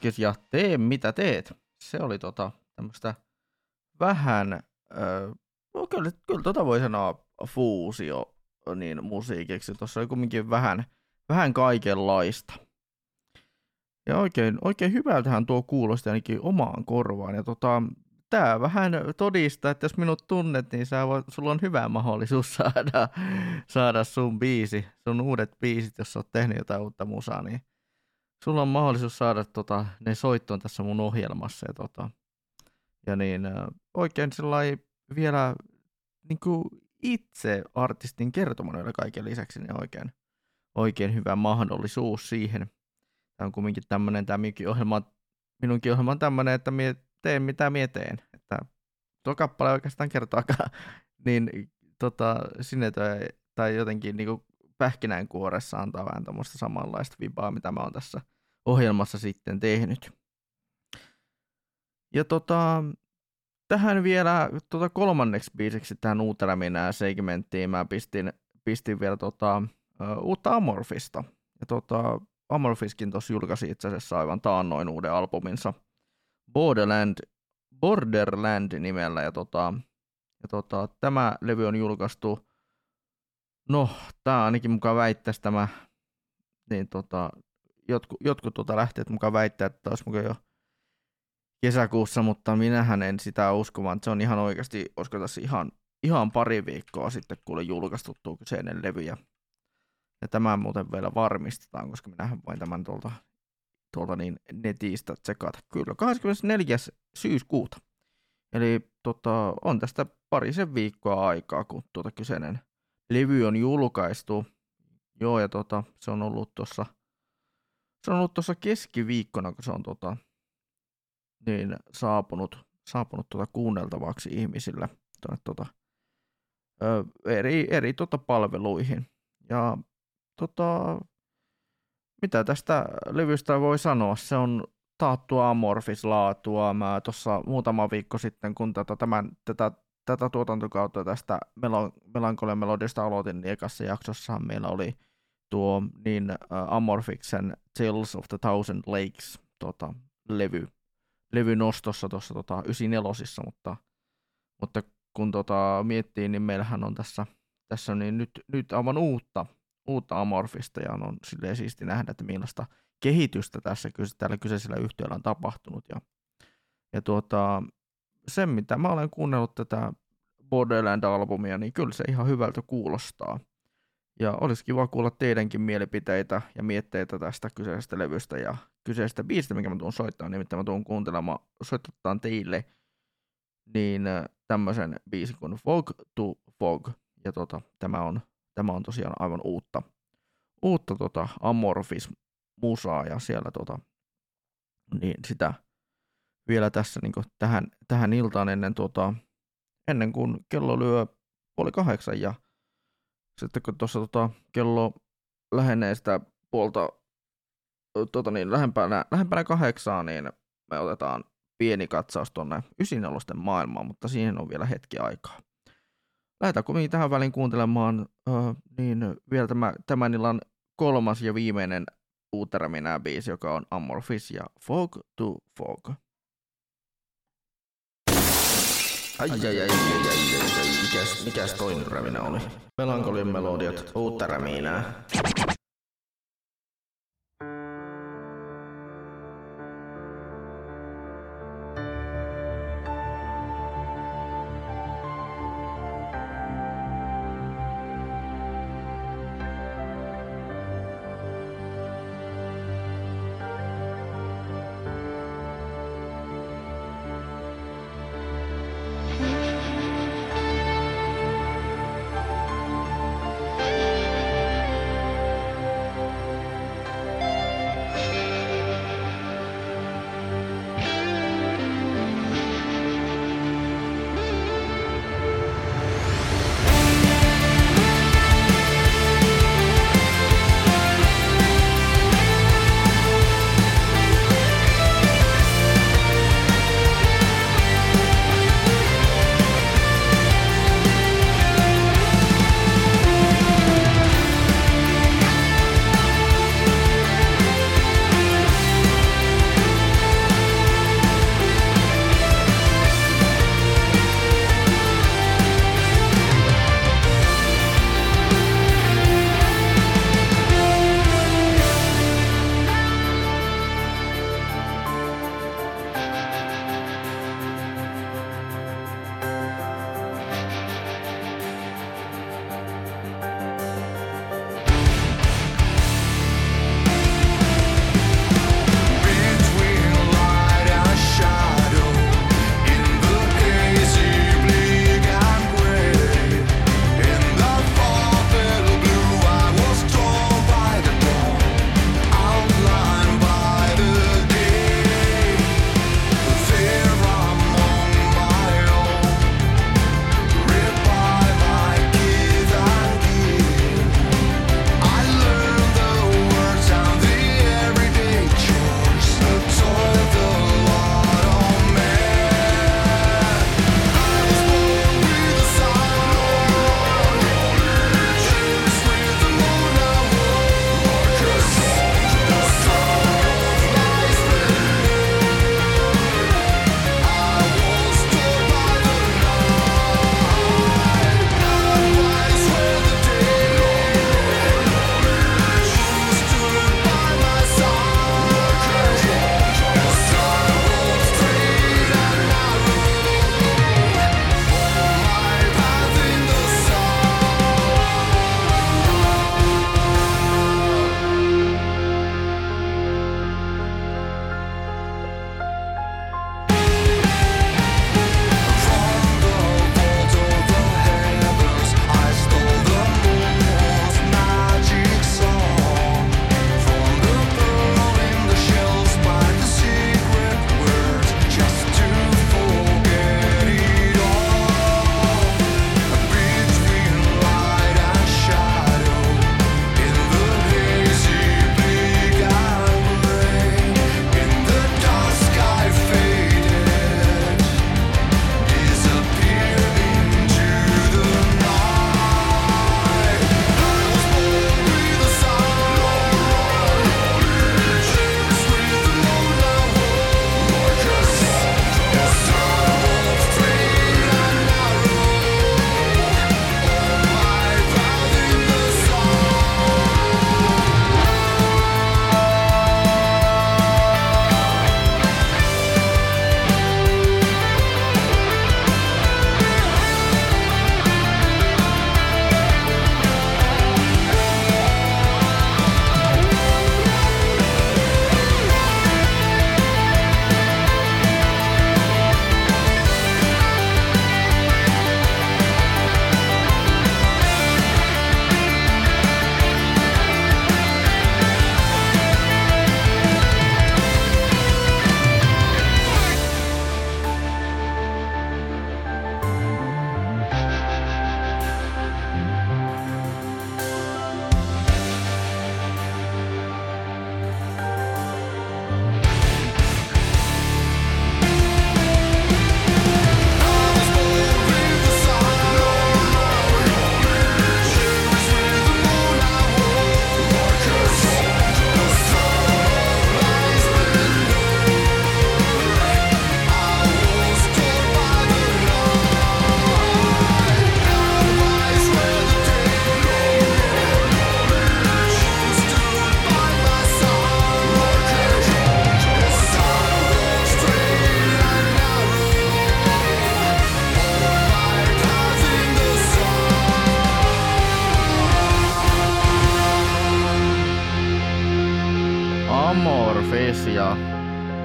Ranskis ja tee mitä teet. Se oli tota tämmöistä vähän, öö, no kyllä, kyllä tota voi sanoa fuusio niin musiikiksi. Tuossa oli kumminkin vähän, vähän kaikenlaista. Ja oikein, oikein hyvältähän tuo kuulosti ainakin omaan korvaan. Ja tota, tää vähän todistaa, että jos minut tunnet, niin sä voit, sulla on hyvä mahdollisuus saada, saada sun biisi, sun uudet biisit, jos sä oot tehnyt jotain uutta musaa, niin sulla on mahdollisuus saada tota, ne soittoon tässä mun ohjelmassa. Ja, tota, ja niin oikein sellainen vielä niin kuin itse artistin kertomana kaiken lisäksi, niin oikein, oikein hyvä mahdollisuus siihen. Tämä on kumminkin tämmöinen, tämä ohjelma, minunkin ohjelma on tämmöinen, että mie teen mitä mie teen. Että tuo kappale oikeastaan kertoo aika (laughs) niin tota, sinne tai, tai jotenkin niin kuin pähkinänkuoressa antaa vähän tämmöistä samanlaista vibaa, mitä mä oon tässä ohjelmassa sitten tehnyt. Ja tota, tähän vielä tota kolmanneksi biisiksi tähän uutena minä segmenttiin mä pistin, pistin vielä tota, uh, uutta Amorfista. Ja tota, Amorfiskin tuossa julkaisi itse asiassa aivan taannoin uuden albuminsa Borderland, Borderland nimellä. Ja, tota, ja tota, tämä levy on julkaistu, no tää ainakin mukaan väittäisi tämä, niin tota, jotkut, jotkut tuota lähteet mukaan väittää, että tämä olisi mukaan jo kesäkuussa, mutta minähän en sitä usko, vaan se on ihan oikeasti, olisiko tässä ihan, ihan pari viikkoa sitten, kun julkaistu tuo kyseinen levy. Ja, ja tämä muuten vielä varmistetaan, koska minähän voin tämän tuolta, tuolta niin netistä tsekata. Kyllä, 24. syyskuuta. Eli tota, on tästä parisen viikkoa aikaa, kun tuota kyseinen levy on julkaistu. Joo, ja tota, se on ollut tuossa se on ollut tuossa keskiviikkona, kun se on tota, niin saapunut, saapunut tuota kuunneltavaksi ihmisille tuonne tuota, ö, eri, eri tuota palveluihin. Ja tota, mitä tästä levystä voi sanoa? Se on taattua amorfislaatua. Mä tuossa muutama viikko sitten, kun tätä, tämän, tätä, tätä tuotantokautta tästä Melankolian melodista aloitin, niin ekassa jaksossahan meillä oli tuo niin uh, Amorfiksen Tales of the Thousand Lakes tota, levy, levy nostossa tuossa tota, 94, mutta, mutta kun tota, miettii, niin meillähän on tässä, tässä niin nyt, nyt aivan uutta, uutta Amorfista ja on silleen siisti nähdä, että millaista kehitystä tässä tällä kyseisellä yhtiöllä on tapahtunut. Ja, ja tuota, sen, mitä mä olen kuunnellut tätä Borderland-albumia, niin kyllä se ihan hyvältä kuulostaa. Ja olisi kiva kuulla teidänkin mielipiteitä ja mietteitä tästä kyseisestä levystä ja kyseisestä biisistä, minkä mä tuun soittaa, nimittäin mä tuun kuuntelemaan, soitetaan teille niin äh, tämmöisen biisin kuin Fog to Fog. Ja tota, tämä, on, tämä on tosiaan aivan uutta, uutta tota, Amorphis musaa ja siellä tota, niin sitä vielä tässä niin tähän, tähän iltaan ennen, tota, ennen kuin kello lyö puoli kahdeksan ja sitten kun tuossa tota, kello lähenee sitä puolta tota niin, lähempänä, lähempänä kahdeksaa, niin me otetaan pieni katsaus tuonne ysinelosten maailmaan, mutta siihen on vielä hetki aikaa. Lähdetään kuitenkin tähän väliin kuuntelemaan äh, niin vielä tämä, tämän illan kolmas ja viimeinen Uuteraminää biisi, joka on Amorphis ja Fog to Fog. Ai ai ai ai ai ai ai, mikäs, mikäs toinen räminä oli? Melankolian melodiat, uutta räminää.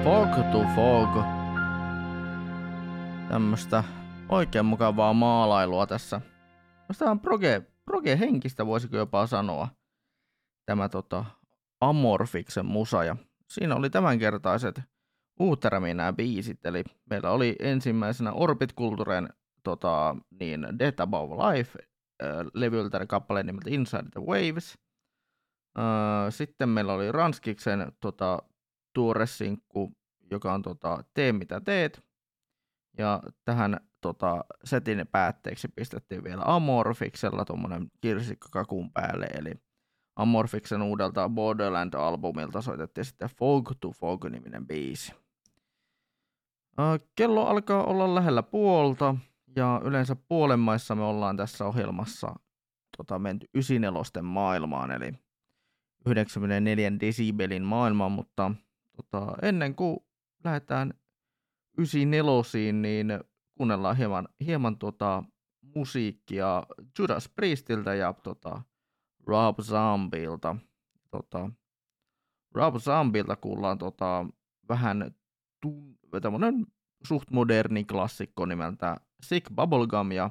Fog to Fog. Tämmöstä oikein mukavaa maalailua tässä. Tämä on proge, proge henkistä voisiko jopa sanoa. Tämä tota, Amorfiksen musa ja siinä oli tämänkertaiset Uuttermin nämä biisit, eli meillä oli ensimmäisenä Orbit Culturen tota, niin Death Above Life äh, levyltä kappale nimeltä Inside the Waves. Äh, sitten meillä oli Ranskiksen tota, tuoresinkku, joka on tota, Tee mitä teet. Ja tähän tota, setin päätteeksi pistettiin vielä Amorfiksella tuommoinen kirsikka kakun päälle, eli Amorfiksen uudelta Borderland-albumilta soitettiin sitten Fog to Fog-niminen biisi. Kello alkaa olla lähellä puolta ja yleensä puolen maissa me ollaan tässä ohjelmassa tota, menty 94 maailmaan, eli 94 desibelin maailmaan, mutta tota, ennen kuin lähdetään 94, niin kuunnellaan hieman, hieman tota, musiikkia Judas Priestiltä ja tota, Rob Zombieilta. Tota, Rob Zombieilta kuullaan tota, vähän tämmönen suht moderni klassikko nimeltä Sick Bubblegum ja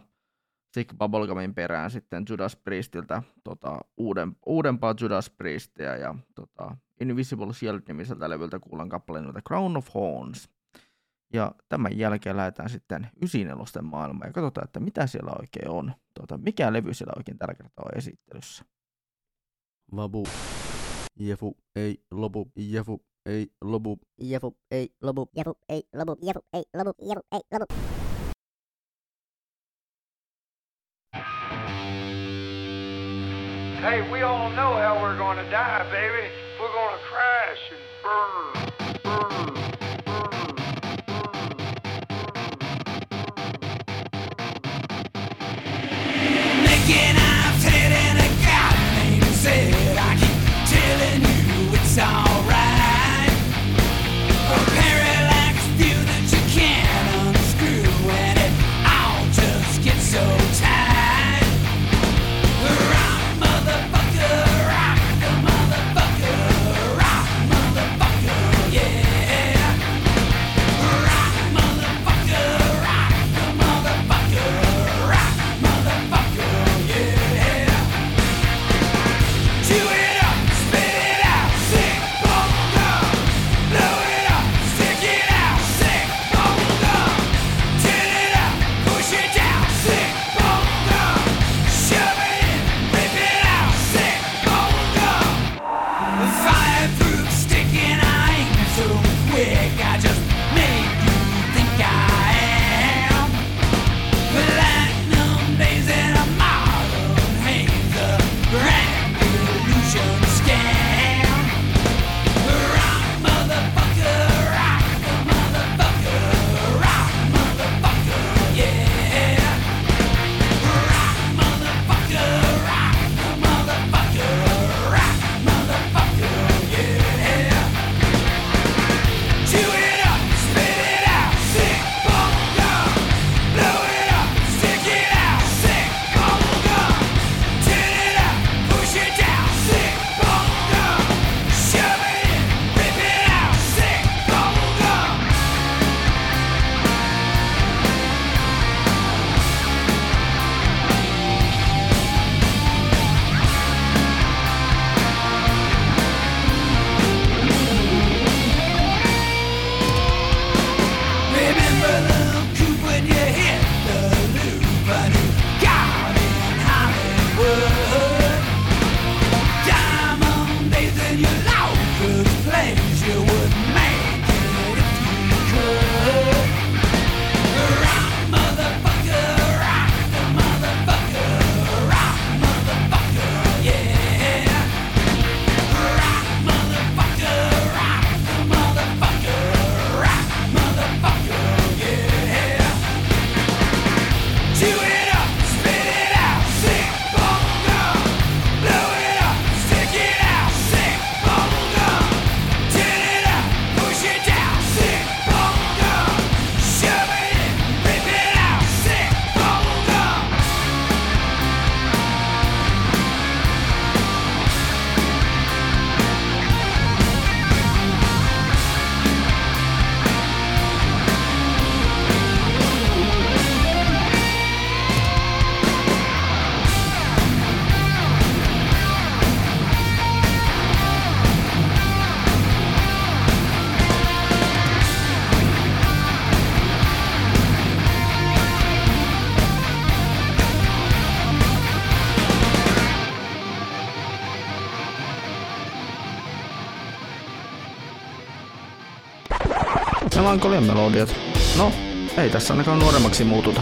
Sick Bubblegumin perään sitten Judas Priestiltä tota, uuden, uudempaa Judas Priestia ja tota, Invisible Shield nimiseltä levyltä kuullaan kappaleen nimeltä Crown of Horns. Ja tämän jälkeen lähdetään sitten 94 maailmaan ja katsotaan, että mitä siellä oikein on. Tota, mikä levy siellä oikein tällä kertaa on esittelyssä. Vabu. Jefu ei lopu. Jefu ei lopu. Jefu ei lopu. Jefu ei lopu. Jefu ei lopu. Jefu ei lopu. Hey, we all know how we're gonna die, baby. We're gonna crash and burn, Making eyes heading a god name I keep telling you it's alright. Melankolian melodiat. No, ei tässä ainakaan nuoremmaksi muututa.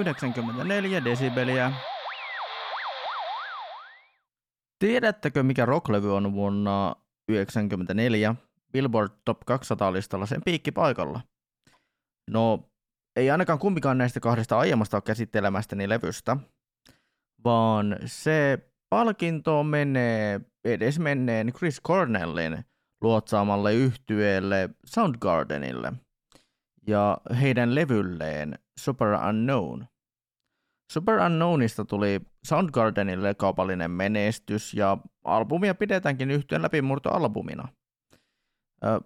94 desibeliä. Tiedättekö, mikä rocklevy on vuonna 1994 Billboard Top 200-listalla sen piikkipaikalla? No, ei ainakaan kumpikaan näistä kahdesta aiemmasta käsittelemästäni levystä, vaan se palkinto menee edesmenneen Chris Cornellin luotsaamalle yhtyeelle Soundgardenille ja heidän levylleen Super Unknown. Super Unknownista tuli Soundgardenille kaupallinen menestys ja albumia pidetäänkin yhtyeen läpimurtoalbumina.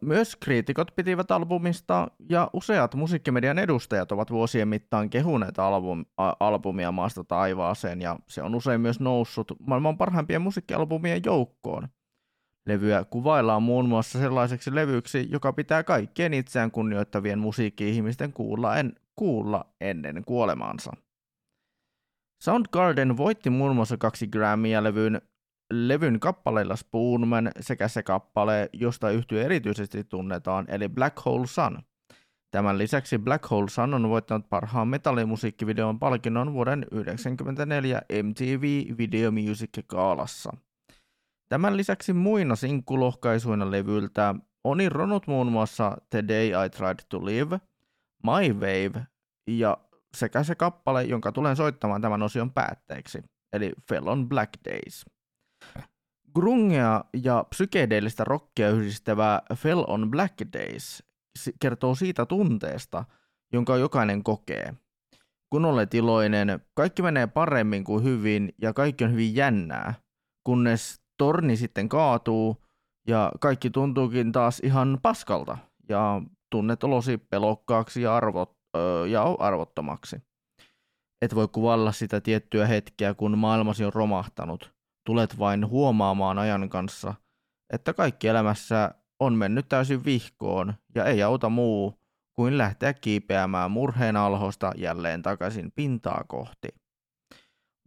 Myös kriitikot pitivät albumista ja useat musiikkimedian edustajat ovat vuosien mittaan kehuneet album, albumia maasta taivaaseen ja se on usein myös noussut maailman parhaimpien musiikkialbumien joukkoon. Levyä kuvaillaan muun muassa sellaiseksi levyksi, joka pitää kaikkien itseään kunnioittavien musiikki-ihmisten kuulla, en, kuulla ennen kuolemaansa. Soundgarden voitti muun muassa kaksi Grammyä levyn, levyn kappaleilla Spoonman sekä se kappale, josta yhtyö erityisesti tunnetaan, eli Black Hole Sun. Tämän lisäksi Black Hole Sun on voittanut parhaan metallimusiikkivideon palkinnon vuoden 1994 MTV Video Music Gaalassa. Tämän lisäksi muina sinkkulohkaisuina levyltä on irronnut muun muassa The Day I Tried to Live, My Wave ja sekä se kappale, jonka tulen soittamaan tämän osion päätteeksi, eli Fell on Black Days. Grungea ja psykedeellistä rockia yhdistävä Fell on Black Days kertoo siitä tunteesta, jonka jokainen kokee. Kun olet iloinen, kaikki menee paremmin kuin hyvin ja kaikki on hyvin jännää, kunnes torni sitten kaatuu ja kaikki tuntuukin taas ihan paskalta ja tunnet olosi pelokkaaksi ja, arvot, ja arvottomaksi. Et voi kuvalla sitä tiettyä hetkeä, kun maailmasi on romahtanut. Tulet vain huomaamaan ajan kanssa, että kaikki elämässä on mennyt täysin vihkoon ja ei auta muu kuin lähteä kiipeämään murheen alhosta jälleen takaisin pintaa kohti.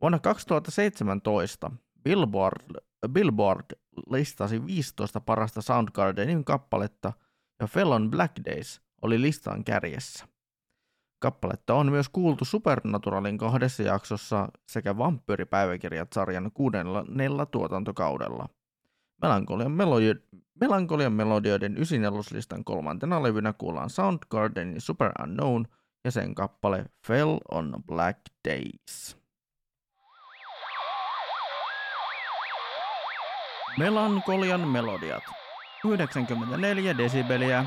Vuonna 2017 Billboard, Billboard listasi 15 parasta Soundgardenin kappaletta ja Fellon Black Days oli listan kärjessä. Kappaletta on myös kuultu Supernaturalin kahdessa jaksossa sekä Vampyyripäiväkirjat sarjan kuudennella tuotantokaudella. Melankolian, melodi- Melankolian melodioiden ysineloslistan kolmantena levynä kuullaan Soundgardenin Super Unknown ja sen kappale Fell on Black Days. Melankolian melodiat. 94 desibeliä.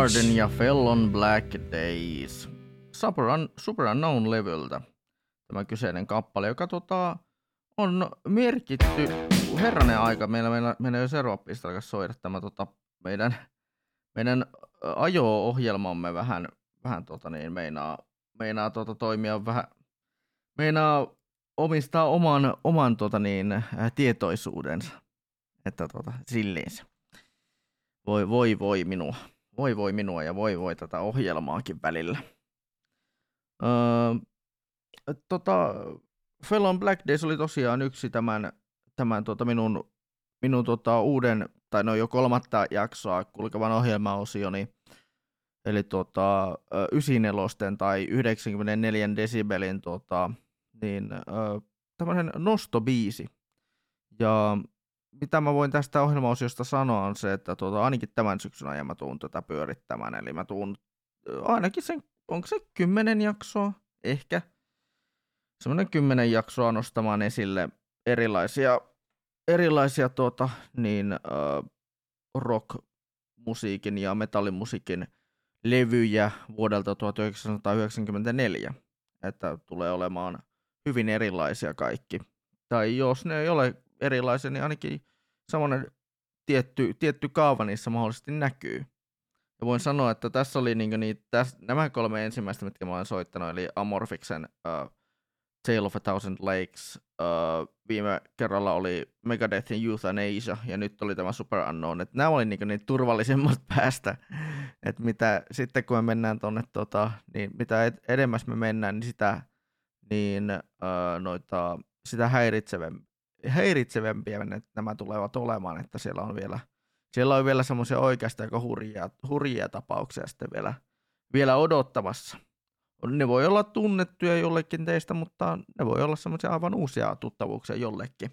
Garden ja Fell on Black Days. Super, un, Super Unknown-levyltä tämä kyseinen kappale, joka tota, on merkitty herranen aika. Meillä, meillä menee jo alkaa soida tämä tota, meidän, meidän ajo-ohjelmamme vähän, vähän tota niin, meinaa, meinaa tota, toimia vähän, meinaa omistaa oman, oman tota niin, tietoisuudensa. Että tota, silleen se. Voi voi voi minua. Voi voi minua ja voi voi tätä ohjelmaakin välillä. Öö, tota, Fell on Black Days oli tosiaan yksi tämän, tämän tota minun, minun tota uuden, tai no jo kolmatta jaksoa kulkevan ohjelmaosioni. Eli tota, ö, 94 tai 94 desibelin tota, niin, ö, tämmöinen nostobiisi. Ja mitä mä voin tästä ohjelmaosiosta sanoa on se, että tuota, ainakin tämän syksyn ajan mä tuun tätä pyörittämään. Eli mä tuun ainakin sen, onko se kymmenen jaksoa? Ehkä. Semmoinen kymmenen jaksoa nostamaan esille erilaisia, erilaisia tuota, niin, ö, rock-musiikin ja metallimusiikin levyjä vuodelta 1994. Että tulee olemaan hyvin erilaisia kaikki. Tai jos ne ei ole erilaisia, niin ainakin semmoinen tietty, tietty kaava niissä mahdollisesti näkyy. Ja voin sanoa, että tässä oli niinku niitä, täs, nämä kolme ensimmäistä, mitkä mä olen soittanut, eli Amorphiksen uh, Tale of a Thousand Lakes, uh, viime kerralla oli Megadethin Euthanasia, ja nyt oli tämä Super Unknown. Et nämä oli niinku niitä turvallisemmat (laughs) päästä, että mitä sitten kun me mennään tuonne, tota, niin mitä ed- edemmäs me mennään, niin sitä, niin, uh, noita, sitä häiritsevempi häiritsevämpiä nämä tulevat olemaan, että siellä on vielä, siellä on vielä semmoisia oikeasti aika hurjia, hurjia tapauksia sitten vielä, vielä odottamassa. Ne voi olla tunnettuja jollekin teistä, mutta ne voi olla semmoisia aivan uusia tuttavuuksia jollekin.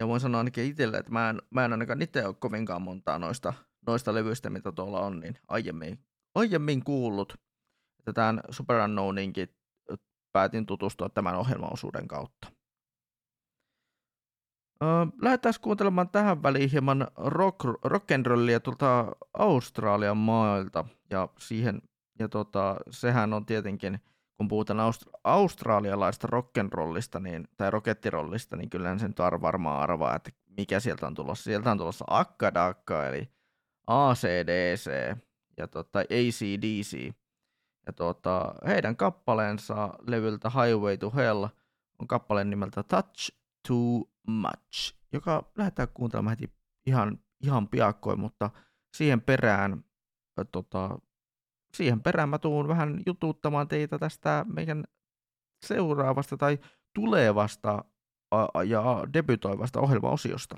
Ja voin sanoa ainakin itselle, että mä en, mä en ainakaan itse ole kovinkaan montaa noista, noista levyistä, mitä tuolla on, niin aiemmin, aiemmin kuullut. Tämän Super Unknowninkin päätin tutustua tämän ohjelmaosuuden kautta. Lähdetään kuuntelemaan tähän väliin hieman rock, rock'n'rollia tuolta Australian mailta. Ja, siihen, ja tota, sehän on tietenkin, kun puhutaan aust- australialaista rock'n'rollista niin, tai rokettirollista, niin kyllähän sen ar- varmaan arvaa, että mikä sieltä on tulossa. Sieltä on tulossa Akka Dakka, eli ACDC ja tota, ACDC. Ja tota, heidän kappaleensa levyltä Highway to Hell on kappaleen nimeltä Touch Too Much, joka lähdetään kuuntelemaan heti ihan, ihan piakkoin, mutta siihen perään, ö, tota, siihen perään mä tuun vähän jututtamaan teitä tästä meidän seuraavasta tai tulevasta a- ja debytoivasta ohjelmaosiosta,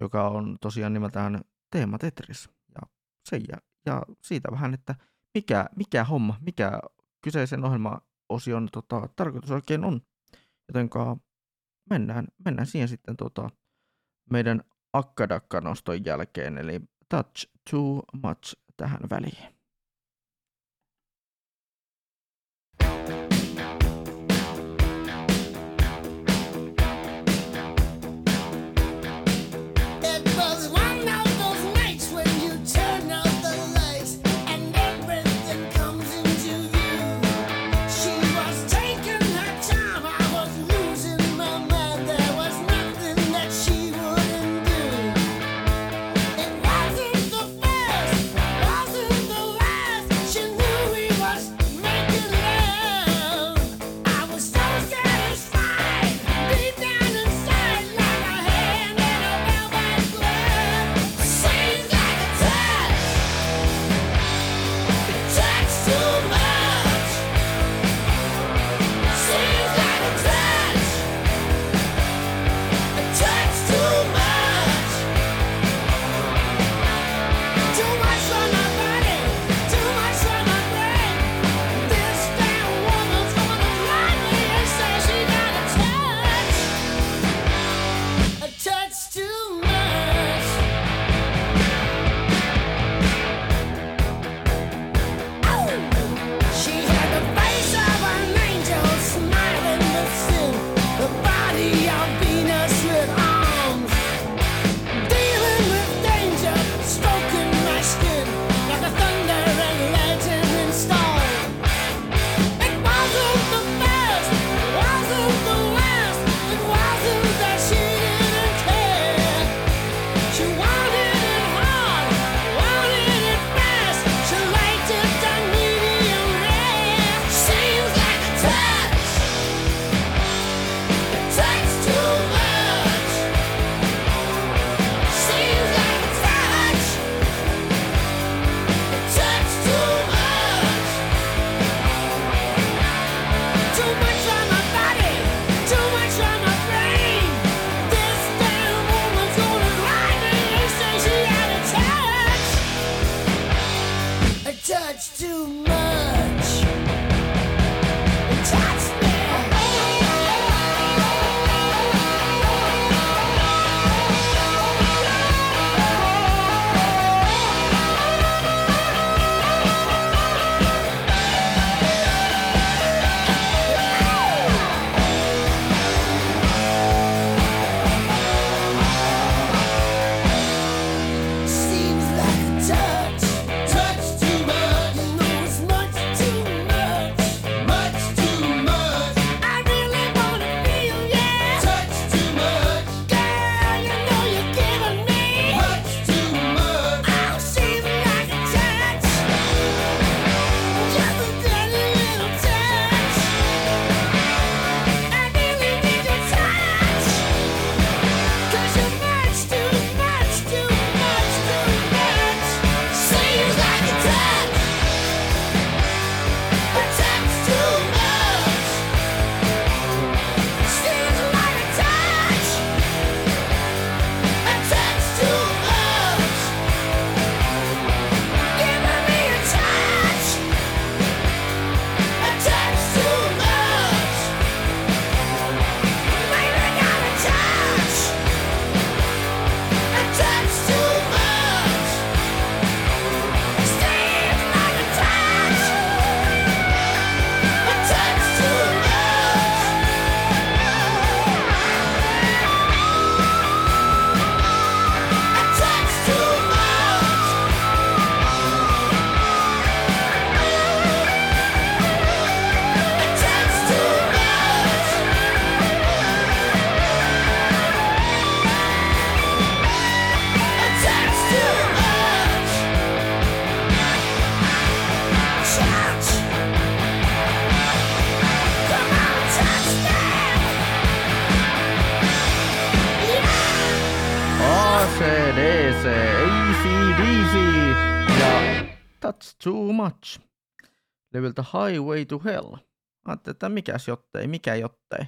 joka on tosiaan nimeltään Teema Tetris. Ja, se ja, ja siitä vähän, että mikä, mikä homma, mikä kyseisen ohjelmaosion tota, tarkoitus oikein on. Jotenka mennään, mennään siihen sitten tota, meidän akkadakkanoston jälkeen, eli touch too much tähän väliin. Levyltä Highway to Hell. Ajattelin, että mikäs jottei, mikä jottei.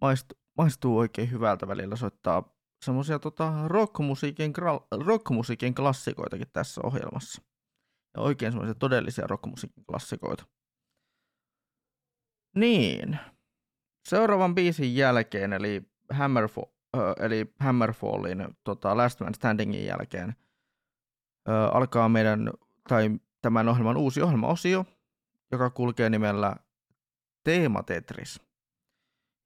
Maistu, maistuu oikein hyvältä välillä soittaa semmosia tota, rockmusiikin, rockmusiikin klassikoitakin tässä ohjelmassa. Ja oikein semmoisia todellisia rockmusiikin klassikoita. Niin. Seuraavan biisin jälkeen, eli Hammerfall, eli Hammerfallin tota Last Man Standingin jälkeen, ö, alkaa meidän, tai tämän ohjelman uusi ohjelmaosio, joka kulkee nimellä Teema Tetris.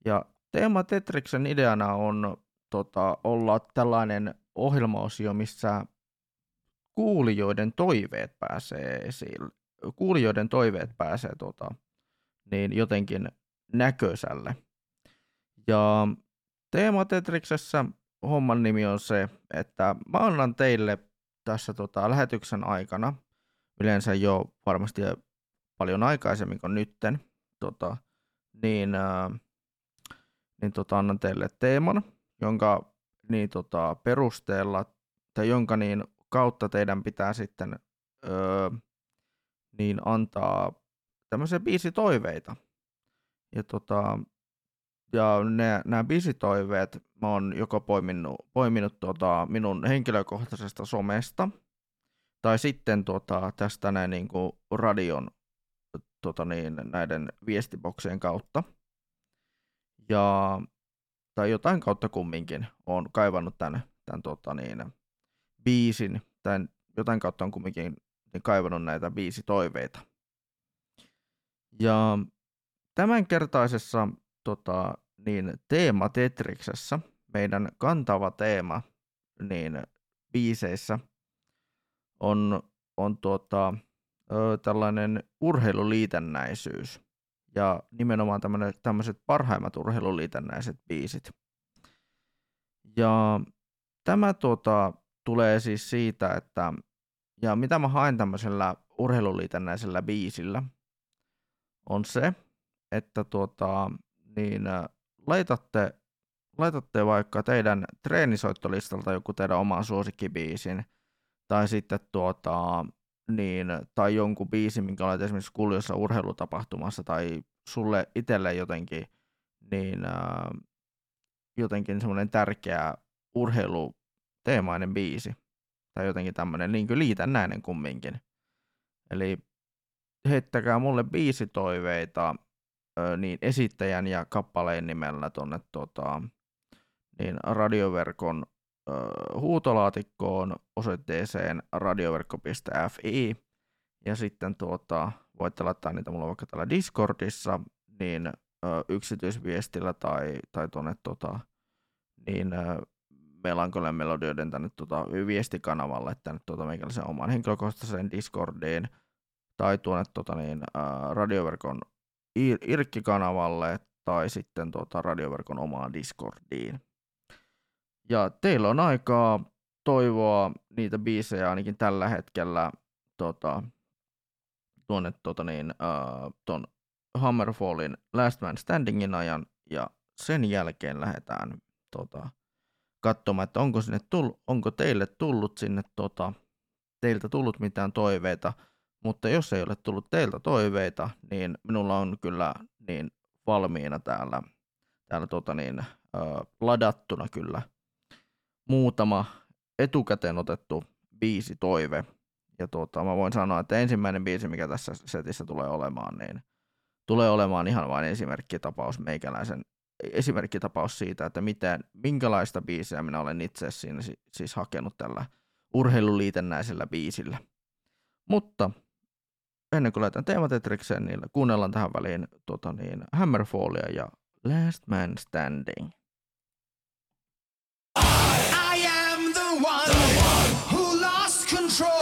Ja Teema Tetriksen ideana on tota, olla tällainen ohjelmaosio, missä kuulijoiden toiveet pääsee esiin. Kuulijoiden toiveet pääsee tota, niin jotenkin näköisälle. Ja Teema Tetriksessä homman nimi on se, että mä annan teille tässä tota, lähetyksen aikana, yleensä jo varmasti paljon aikaisemmin kuin nytten, tota, niin, ää, niin tota, annan teille teeman, jonka niin, tota, perusteella tai jonka niin kautta teidän pitää sitten öö, niin antaa tämmöisiä biisitoiveita. Ja, tota, ja nämä biisitoiveet mä oon joko poiminut, poiminut tota, minun henkilökohtaisesta somesta, tai sitten tota, tästä näin niin kuin radion tota niin, näiden viestiboksien kautta. Ja, tai jotain kautta kumminkin on kaivannut tämän, tämän tota niin, biisin, tai jotain kautta on kumminkin niin kaivannut näitä biisitoiveita. Ja tämänkertaisessa tota, niin, teema Tetriksessä, meidän kantava teema niin biiseissä on, on tuota, ö, tällainen urheiluliitännäisyys ja nimenomaan tämmöiset parhaimmat urheiluliitännäiset biisit. Ja tämä tuota, tulee siis siitä, että ja mitä mä haen tämmöisellä urheiluliitännäisellä biisillä on se, että tuota, niin, laitatte, laitatte vaikka teidän treenisoittolistalta joku teidän oman suosikkibiisin, tai sitten tuota, niin, tai jonkun biisin, minkä olet esimerkiksi kuullut jossain urheilutapahtumassa, tai sulle itselle jotenkin, niin, ä, jotenkin semmoinen tärkeä urheiluteemainen biisi, tai jotenkin tämmöinen niin kuin liitännäinen kumminkin. Eli heittäkää mulle biisitoiveita ö, niin esittäjän ja kappaleen nimellä tuonne tota, niin radioverkon huutolaatikkoon osoitteeseen radioverkko.fi ja sitten tuota, voitte laittaa niitä mulla vaikka täällä Discordissa niin ö, yksityisviestillä tai, tai tuonne tota, niin ö, melankolian melodioiden tänne tota, viestikanavalle tänne tota, meikäläisen oman henkilökohtaiseen Discordiin tai tuonne tota, niin, ää, radioverkon Ir- Irkki-kanavalle tai sitten tota, radioverkon omaan Discordiin. Ja teillä on aikaa toivoa niitä biisejä ainakin tällä hetkellä tota, tuonne tota, niin, ää, ton Hammerfallin Last Man Standingin ajan. Ja sen jälkeen lähdetään tota, katsomaan, että onko, sinne tullut, onko teille tullut sinne tota, teiltä tullut mitään toiveita, mutta jos ei ole tullut teiltä toiveita, niin minulla on kyllä niin valmiina täällä, täällä tota niin, äh, ladattuna kyllä muutama etukäteen otettu biisi toive. Ja tota, mä voin sanoa, että ensimmäinen biisi, mikä tässä setissä tulee olemaan, niin tulee olemaan ihan vain esimerkkitapaus meikäläisen esimerkkitapaus siitä, että miten, minkälaista biisiä minä olen itse siinä si- siis hakenut tällä urheiluliitännäisellä biisillä. Mutta ennen kuin lähdetään teematetrikseen, niin kuunnellaan tähän väliin tota niin, Hammerfallia ja Last Man Standing. Control.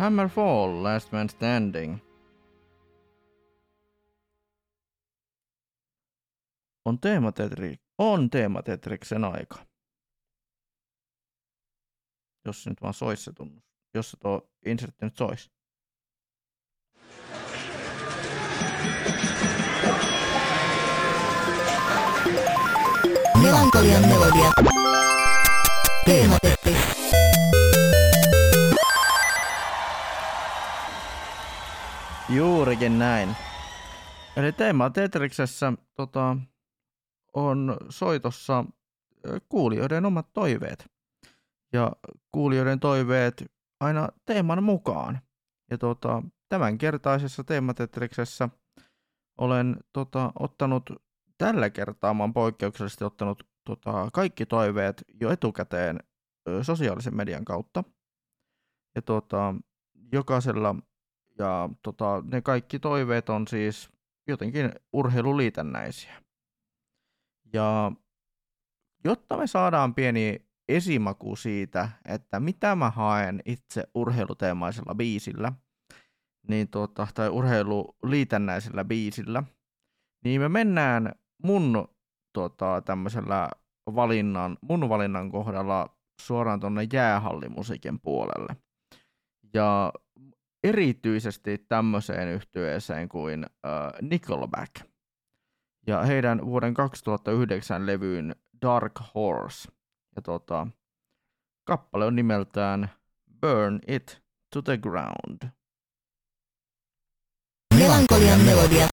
Hammerfall, Last Man Standing. On teematetri, on teematetriksen aika. Jos se nyt vaan sois se tunnus. Jos se tuo insertti nyt sois. Melankolian melodia. Teematetri. Juurikin näin. Eli teema Tetriksessä tota, on soitossa kuulijoiden omat toiveet. Ja kuulijoiden toiveet aina teeman mukaan. Ja tota, tämänkertaisessa teematetriksessä olen tota, ottanut tällä kertaa, oon poikkeuksellisesti ottanut tota, kaikki toiveet jo etukäteen ö, sosiaalisen median kautta. Ja tota, jokaisella ja tota, ne kaikki toiveet on siis jotenkin urheiluliitännäisiä. Ja jotta me saadaan pieni esimaku siitä, että mitä mä haen itse urheiluteemaisella biisillä, niin tota, tai urheiluliitännäisellä biisillä, niin me mennään mun tota, tämmöisellä valinnan, mun valinnan kohdalla suoraan tuonne jäähallimusiikin puolelle. Ja erityisesti tämmöiseen yhtyeeseen kuin äh, Nickelback ja heidän vuoden 2009 levyyn Dark Horse. Ja tota, kappale on nimeltään Burn It to the Ground. Melankolian melodia.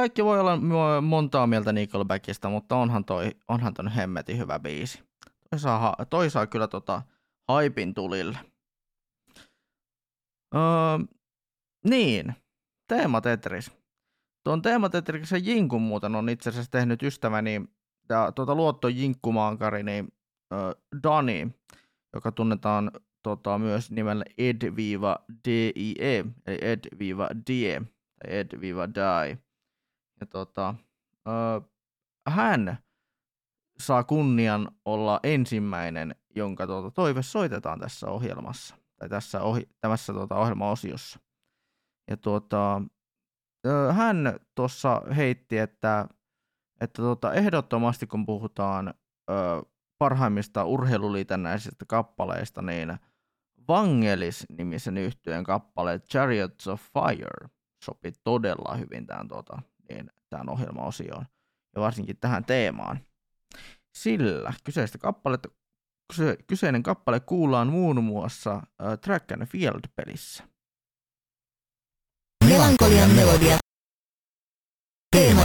Kaikki voi olla mo- montaa mieltä Nickelbackista, mutta onhan toi, onhan ton hemmetin hyvä biisi. Toi saa, toi saa kyllä tota haipin tulille. Öö, niin, Teema Tetris. Tuon Teema Tetriksen jinkun muuten on itse asiassa tehnyt ystäväni, ja tuota luotto jinkkumaankari, niin ö, Dani, joka tunnetaan tota, myös nimellä Ed-DIE, eli Ed-Die, Ed-Die. Ja tota, ö, hän saa kunnian olla ensimmäinen, jonka tuota, toive soitetaan tässä ohjelmassa, tai tässä, ohi, tässä tuota, ohjelmaosiossa. Ja tuota, ö, hän tuossa heitti, että, että tuota, ehdottomasti kun puhutaan ö, parhaimmista urheiluliitännäisistä kappaleista, niin Vangelis-nimisen yhtyeen kappaleet Chariots of Fire sopi todella hyvin tähän, tuota, niin, tähän ohjelmaosioon ja varsinkin tähän teemaan. Sillä kyseistä kappaletta, kyse, kyseinen kappale kuullaan muun muassa äh, Track and Field-pelissä. Melankolian melodia. Teema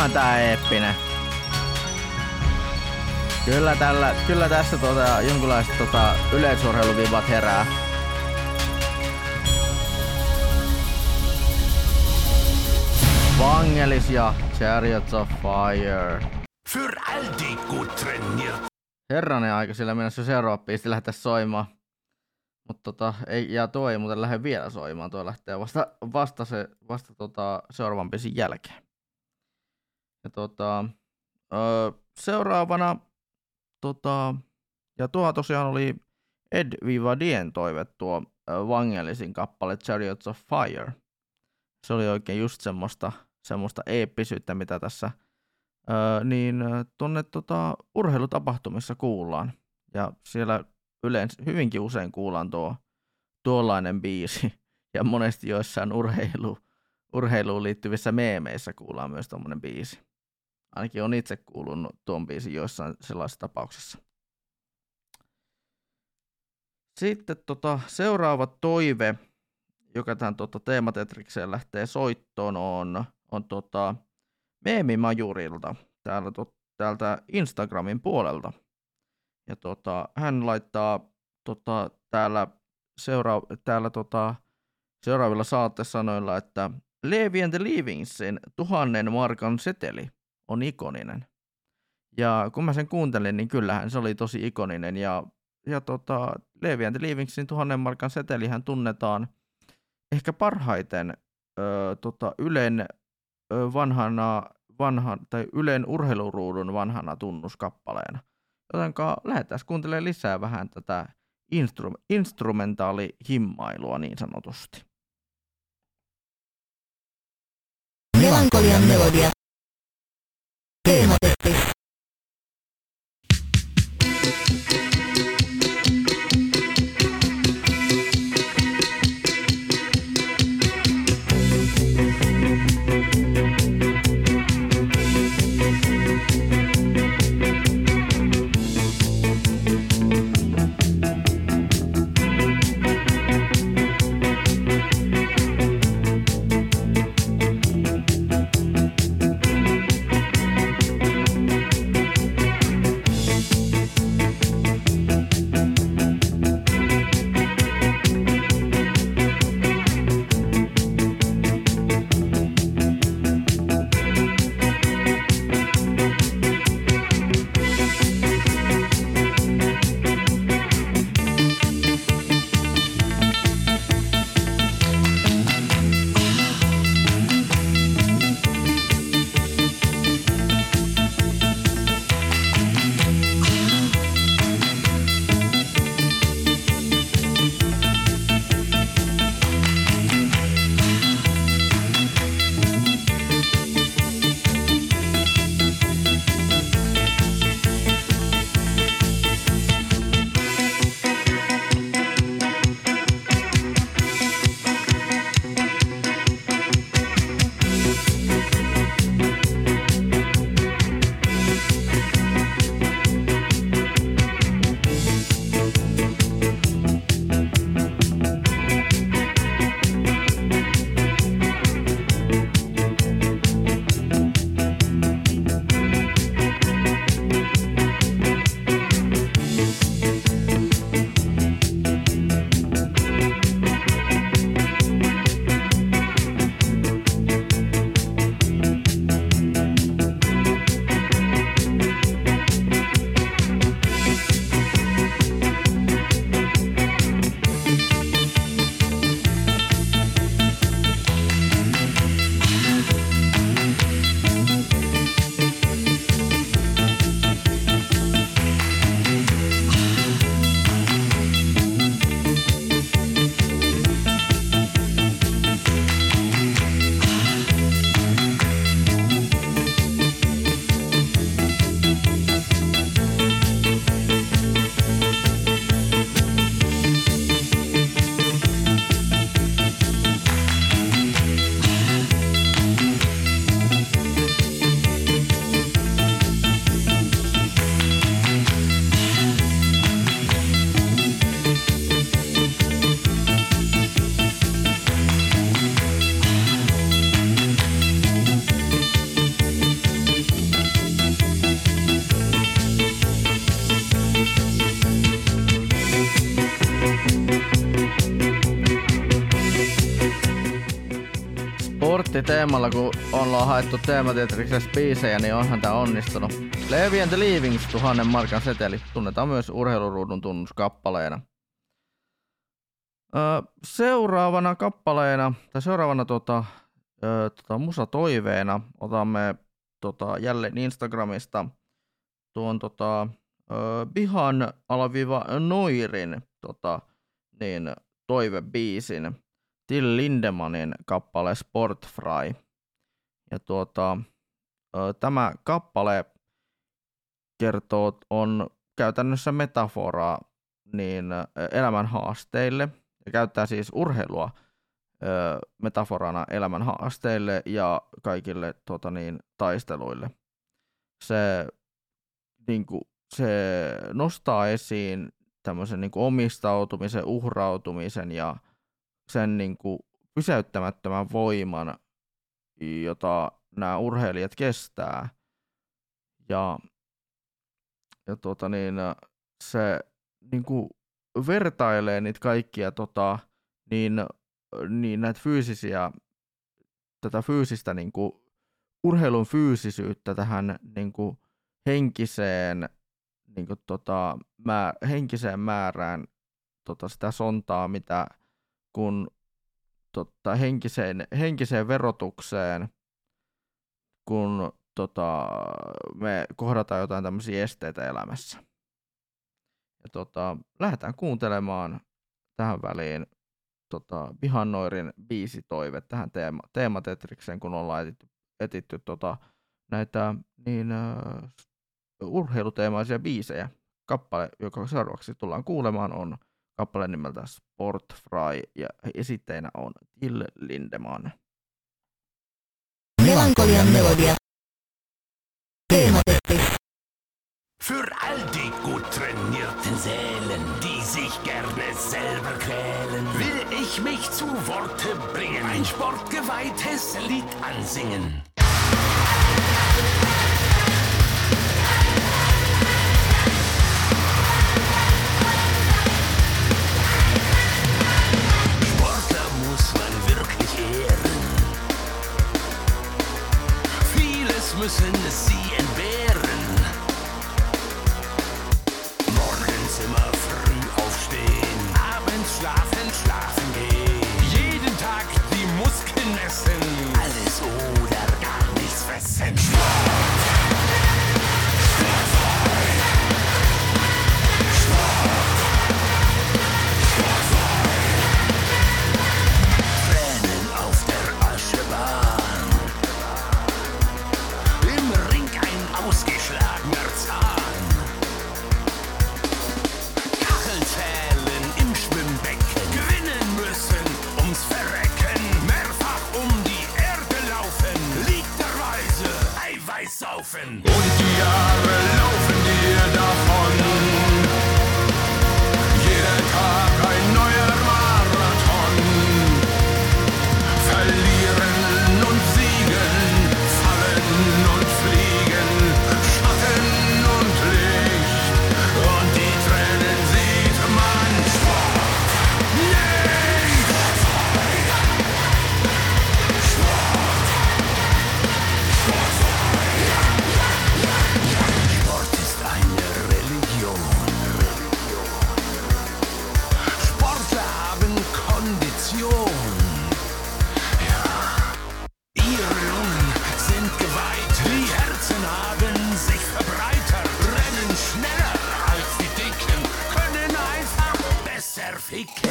Onhan tää eeppinen. Kyllä, tällä, kyllä tässä tota, jonkinlaiset tota, yleisurheiluvivat herää. Vangelis ja Chariots of Fire. För alltid trainiert. Herranen aika, sillä mennessä seuraava biisi lähteä soimaan. Mutta tota, ei, ja tuo ei muuten lähde vielä soimaan, tuo lähtee vasta, vasta, se, vasta tota, seuraavan biisin jälkeen. Ja tota, öö, seuraavana, tota, ja tuo tosiaan oli Ed Vivadien toive tuo ö, Vangellisin kappale Chariots of Fire. Se oli oikein just semmoista, semmoista eeppisyyttä, mitä tässä öö, niin ö, tuonne tota, urheilutapahtumissa kuullaan. Ja siellä yleensä hyvinkin usein kuullaan tuo tuollainen biisi. (laughs) Ja monesti joissain urheilu, urheiluun liittyvissä meemeissä kuullaan myös tuommoinen biisi. Ainakin on itse kuulunut tuon biisin joissain sellaisissa tapauksissa. Sitten tota, seuraava toive, joka tähän tota, teematetrikseen lähtee soittoon, on, on tota, Meemimajurilta täällä, to, täältä Instagramin puolelta. Ja tota, hän laittaa tota, täällä, seura- täällä tota, seuraavilla saatesanoilla, että Levi and the Leavingsin tuhannen markan seteli on ikoninen. Ja kun mä sen kuuntelin, niin kyllähän se oli tosi ikoninen. Ja, ja tota, Levi and Leavingsin tuhannen markan setelihän tunnetaan ehkä parhaiten ö, tota, Ylen ö, vanhana, vanhan, tai Ylen urheiluruudun vanhana tunnuskappaleena. Jotenka lähdetään kuuntelemaan lisää vähän tätä instru- instrumentaalihimmailua niin sanotusti. Melankolian melodia. Sporttiteemalla, kun ollaan haettu teemateatriksessa biisejä, niin onhan tää onnistunut. Levi and the Leavings, 1000 markan seteli, tunnetaan myös urheiluruudun tunnuskappaleena. Ö, seuraavana kappaleena, tai seuraavana tota, ö, tota, musatoiveena otamme tota, jälleen Instagramista tuon tota, ö, Bihan alaviiva Noirin tota, niin, toivebiisin Till Lindemanin kappale Sportfry. Ja tuota, tämä kappale kertoo, on käytännössä metaforaa niin elämän haasteille ja käyttää siis urheilua metaforana elämän haasteille ja kaikille tota niin, taisteluille. Se, niin kuin, se nostaa esiin tämmöisen niin kuin omistautumisen, uhrautumisen ja sen niin kuin pysäyttämättömän voiman, jota nämä urheilijat kestää. Ja, ja tota niin, se niin kuin vertailee niitä kaikkia tota, niin, niin näitä fyysisiä, tätä fyysistä niin kuin, urheilun fyysisyyttä tähän niin kuin, henkiseen, niin kuin, tota, mä, henkiseen määrään tota, sitä sontaa, mitä kun tota, henkiseen, henkiseen verotukseen, kun tota, me kohdataan jotain tämmöisiä esteitä elämässä. Ja tota, lähdetään kuuntelemaan tähän väliin tota, Bihannoirin biisitoive tähän teema, teematetrikseen, kun ollaan etitty, etitty tota, näitä niin, uh, urheiluteemaisia biisejä. Kappale, joka seuraavaksi tullaan kuulemaan, on kappale nimeltä Sportfry ja esitteinä on Till Lindemann. Melankolian melodia. Teematetri. Für all die gut trainierten Seelen, die sich gerne selber quälen, will ich mich zu Worte bringen, ein sportgeweihtes Lied ansingen. listen. Laughing. we can.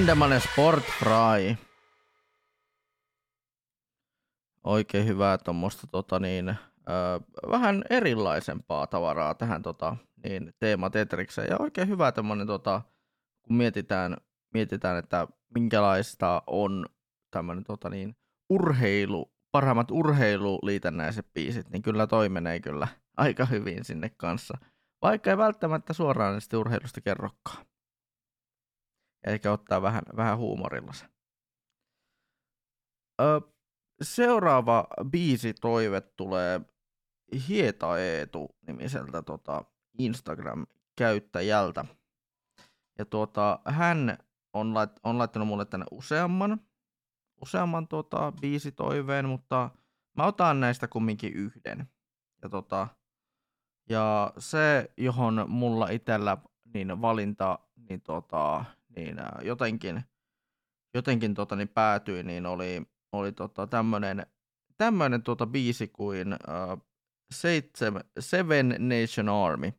Lindemann Sportfry. Oikein hyvää tuommoista tota niin, ö, vähän erilaisempaa tavaraa tähän tota, niin, teema Tetrikseen. Ja oikein hyvä tämmöinen, tota, kun mietitään, mietitään, että minkälaista on tämmöinen tota niin, urheilu, parhaimmat urheiluliitännäiset biisit, niin kyllä toi menee kyllä aika hyvin sinne kanssa. Vaikka ei välttämättä suoraan urheilusta kerrokaan. Eikä ottaa vähän, vähän huumorilla se. Ö, seuraava biisi toive tulee Hieta Eetu nimiseltä tota, Instagram-käyttäjältä. Ja tuota, hän on, lait, on laittanut mulle tänne useamman, useamman tota, biisitoiveen, mutta mä otan näistä kumminkin yhden. Ja, tota, ja se, johon mulla itsellä niin valinta niin, tota, niin jotenkin, jotenkin tota, niin päätyi, niin oli, oli tota, tämmönen, tämmönen tota, biisi kuin ää, Seitsemän, Seven Nation Army.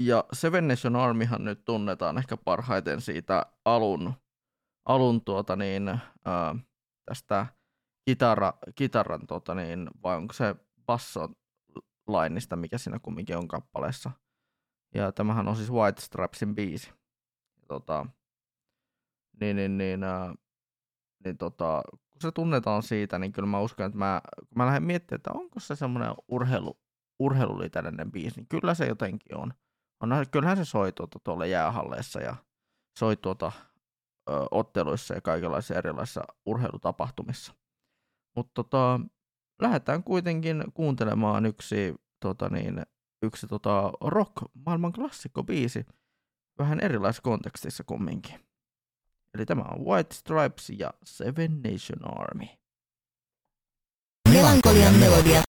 Ja Seven Nation Armyhan nyt tunnetaan ehkä parhaiten siitä alun, alun tuota niin, ää, tästä kitara, kitaran, tota niin, vai onko se basso lainista, mikä siinä kumminkin on kappaleessa. Ja tämähän on siis White Strapsin biisi. Tota, niin, niin, niin, ää, niin tota, kun se tunnetaan siitä, niin kyllä mä uskon, että mä, kun mä lähden miettimään, että onko se semmoinen urheilu, urheiluliitäinen biisi, niin kyllä se jotenkin on. on kyllähän se soi tuota, tuolla jäähalleissa ja soi tuota, ö, otteluissa ja kaikenlaisissa erilaisissa urheilutapahtumissa. Mutta tota, lähdetään kuitenkin kuuntelemaan yksi, tota niin, yksi tota rock maailman klassikko biisi vähän erilaisessa kontekstissa kumminkin. Eli tämä on White Stripes ja Seven Nation Army. Melankolian melodia.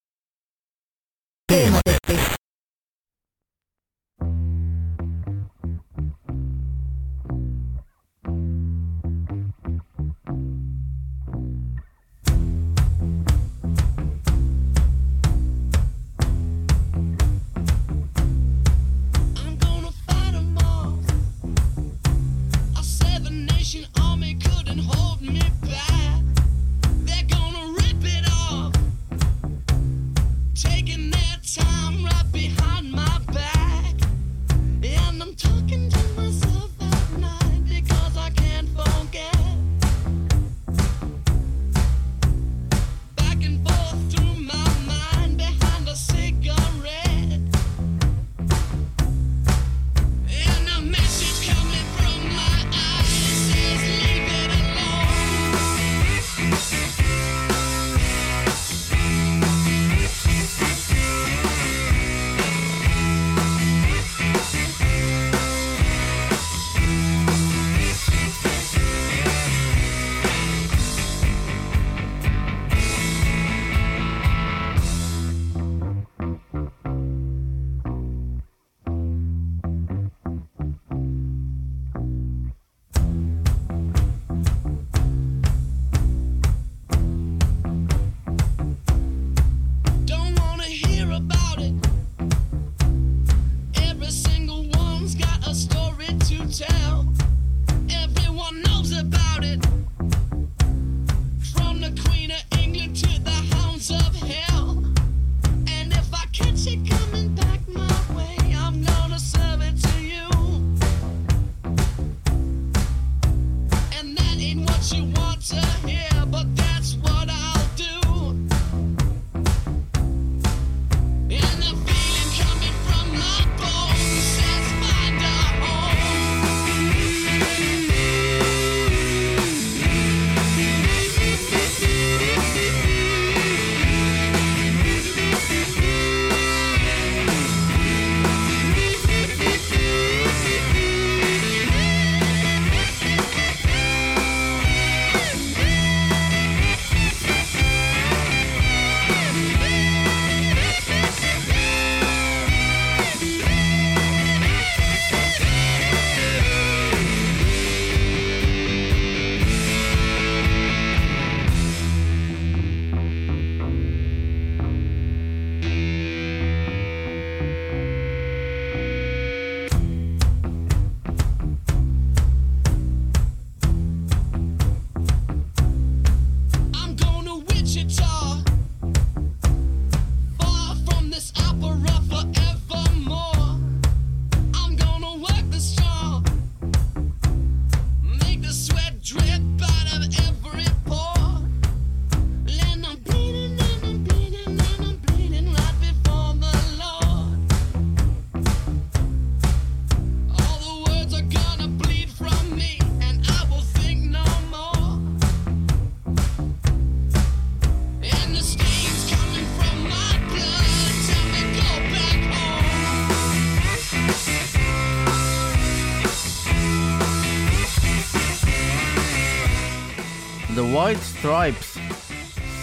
Stripes,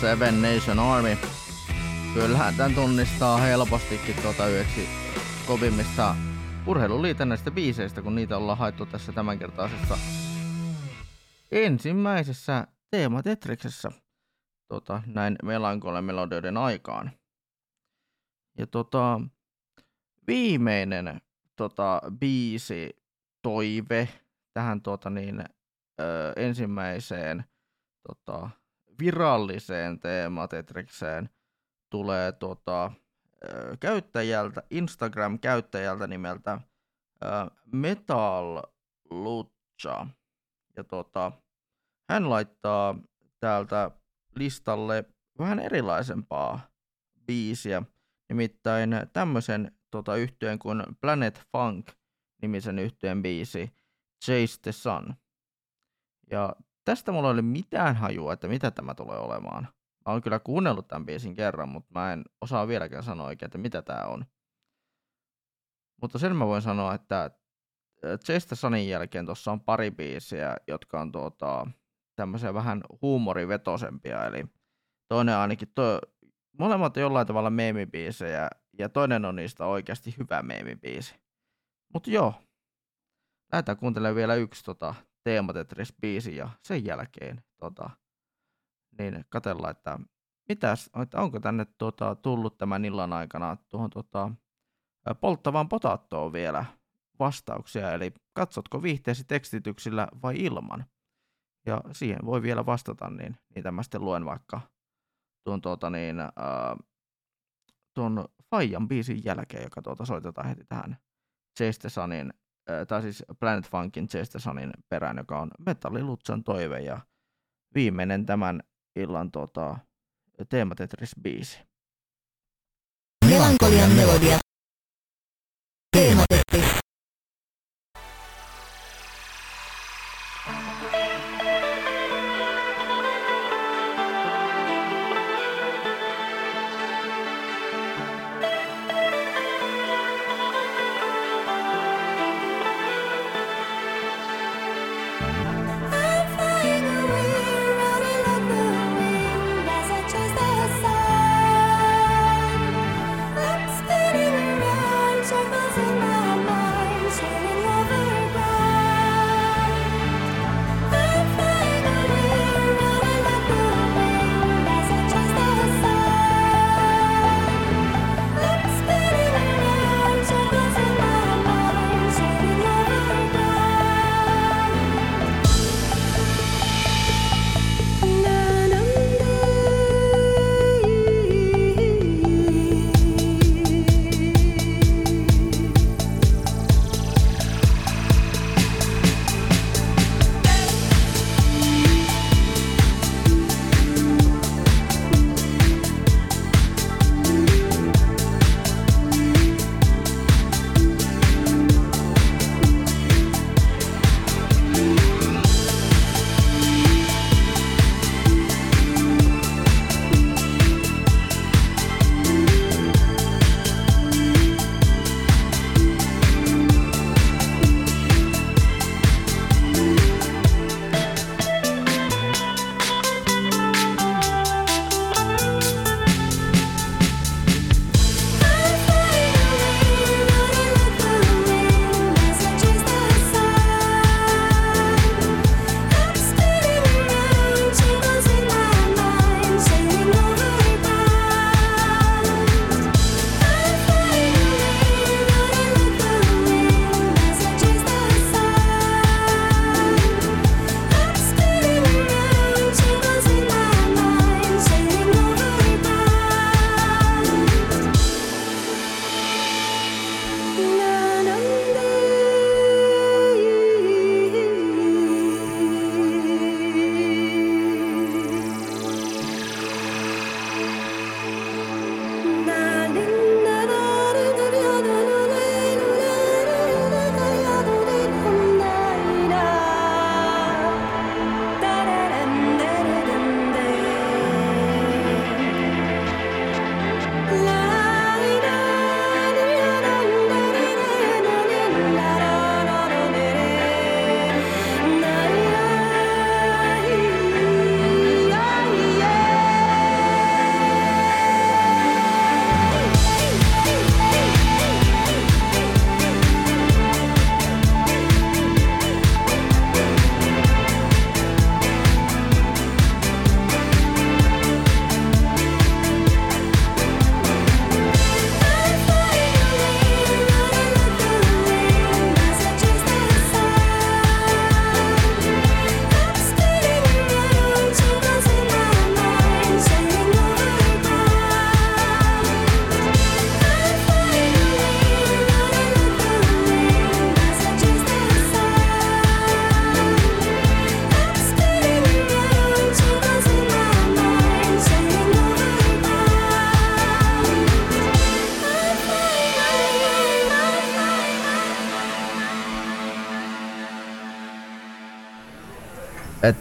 Seven Nation Army. Kyllähän tämän tunnistaa helpostikin tuota yhdeksi kovimmista urheiluliitännäistä biiseistä, kun niitä ollaan haettu tässä tämänkertaisessa ensimmäisessä teema Tetriksessä tota, näin melankolen melodioiden aikaan. Ja tota, viimeinen tota, biisi toive tähän tota, niin, ö, ensimmäiseen tota, viralliseen teematetrikseen tulee tota, käyttäjältä, Instagram-käyttäjältä nimeltä Metal Lucha. Ja tota, hän laittaa täältä listalle vähän erilaisempaa biisiä, nimittäin tämmöisen tota, yhtyeen kuin Planet Funk nimisen yhtyeen biisi Chase the Sun. Ja tästä mulla ei ole mitään hajua, että mitä tämä tulee olemaan. Mä oon kyllä kuunnellut tämän biisin kerran, mutta mä en osaa vieläkään sanoa oikein, että mitä tää on. Mutta sen mä voin sanoa, että äh, Chase the Sunin jälkeen tuossa on pari biisiä, jotka on tuota, tämmöisiä vähän huumorivetosempia, eli toinen ainakin, to, molemmat on jollain tavalla meemibiisejä, ja toinen on niistä oikeasti hyvä meemibiisi. Mutta joo, lähdetään kuuntelemaan vielä yksi tota, Teematetris-biisi, ja sen jälkeen tota, niin katsellaan, että mitäs, että onko tänne tota, tullut tämän illan aikana tuohon tota, polttavaan potaattoon vielä vastauksia, eli katsotko viihteesi tekstityksillä vai ilman? Ja siihen voi vielä vastata, niin niitä mä sitten luen vaikka tuon, tuota, niin, ää, tuon Fajan biisin jälkeen, joka tuota soitetaan heti tähän Chase Sunin, tai siis Planet Funkin Chase the Sunin perään, joka on Metallilutsan toive ja viimeinen tämän illan tuota, teematetris-biisi. Melankolian melodia.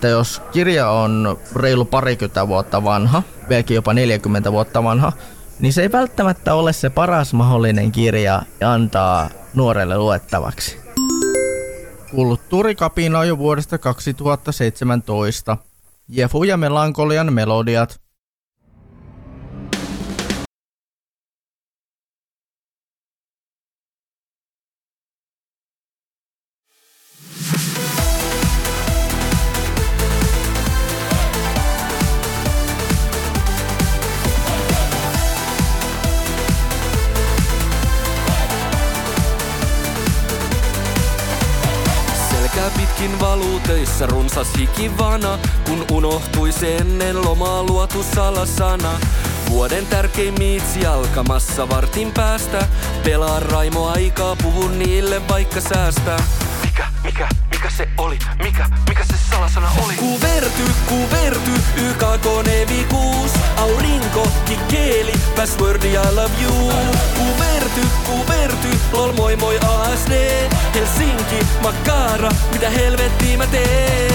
Että jos kirja on reilu parikymmentä vuotta vanha, vieläkin jopa 40 vuotta vanha, niin se ei välttämättä ole se paras mahdollinen kirja antaa nuorelle luettavaksi. Kulttuurikapina on jo vuodesta 2017. Jefu ja Melankolian melodiat. Hikivana, kun unohtui se ennen lomaa luotu salasana. Vuoden tärkein miitsi alkamassa vartin päästä. Pelaa Raimo aikaa, puhu niille vaikka säästä. Mikä, mikä, mikä se oli? Mikä, mikä se salasana oli? Kuverty, kuverty, YKK Nevi 6 Aurinko, kikkeeli, passwordi I love you Kuverty, kuverty, lol moi moi ASD Helsinki, Makara, mitä helvettiä mä teen?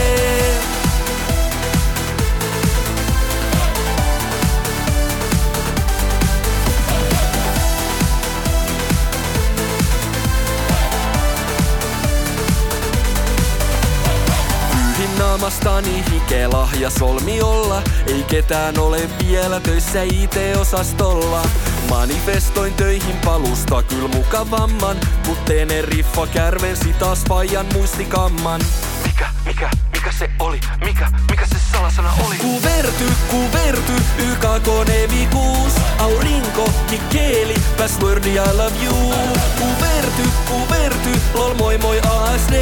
Naamastani hike lahja solmiolla. Ei ketään ole vielä töissä IT-osastolla. Manifestoin töihin palusta kyl mukavamman. Mut Teneriffa kärvensi taas fajan muistikamman. Mikä, mikä, mikä se oli? Mikä, mikä se salasana oli? Kuverty, kuverty, YKK Nevi 6 Aurinko, kikkeeli, passwordi I love you Kuverty, kuverty, lol moi moi ASD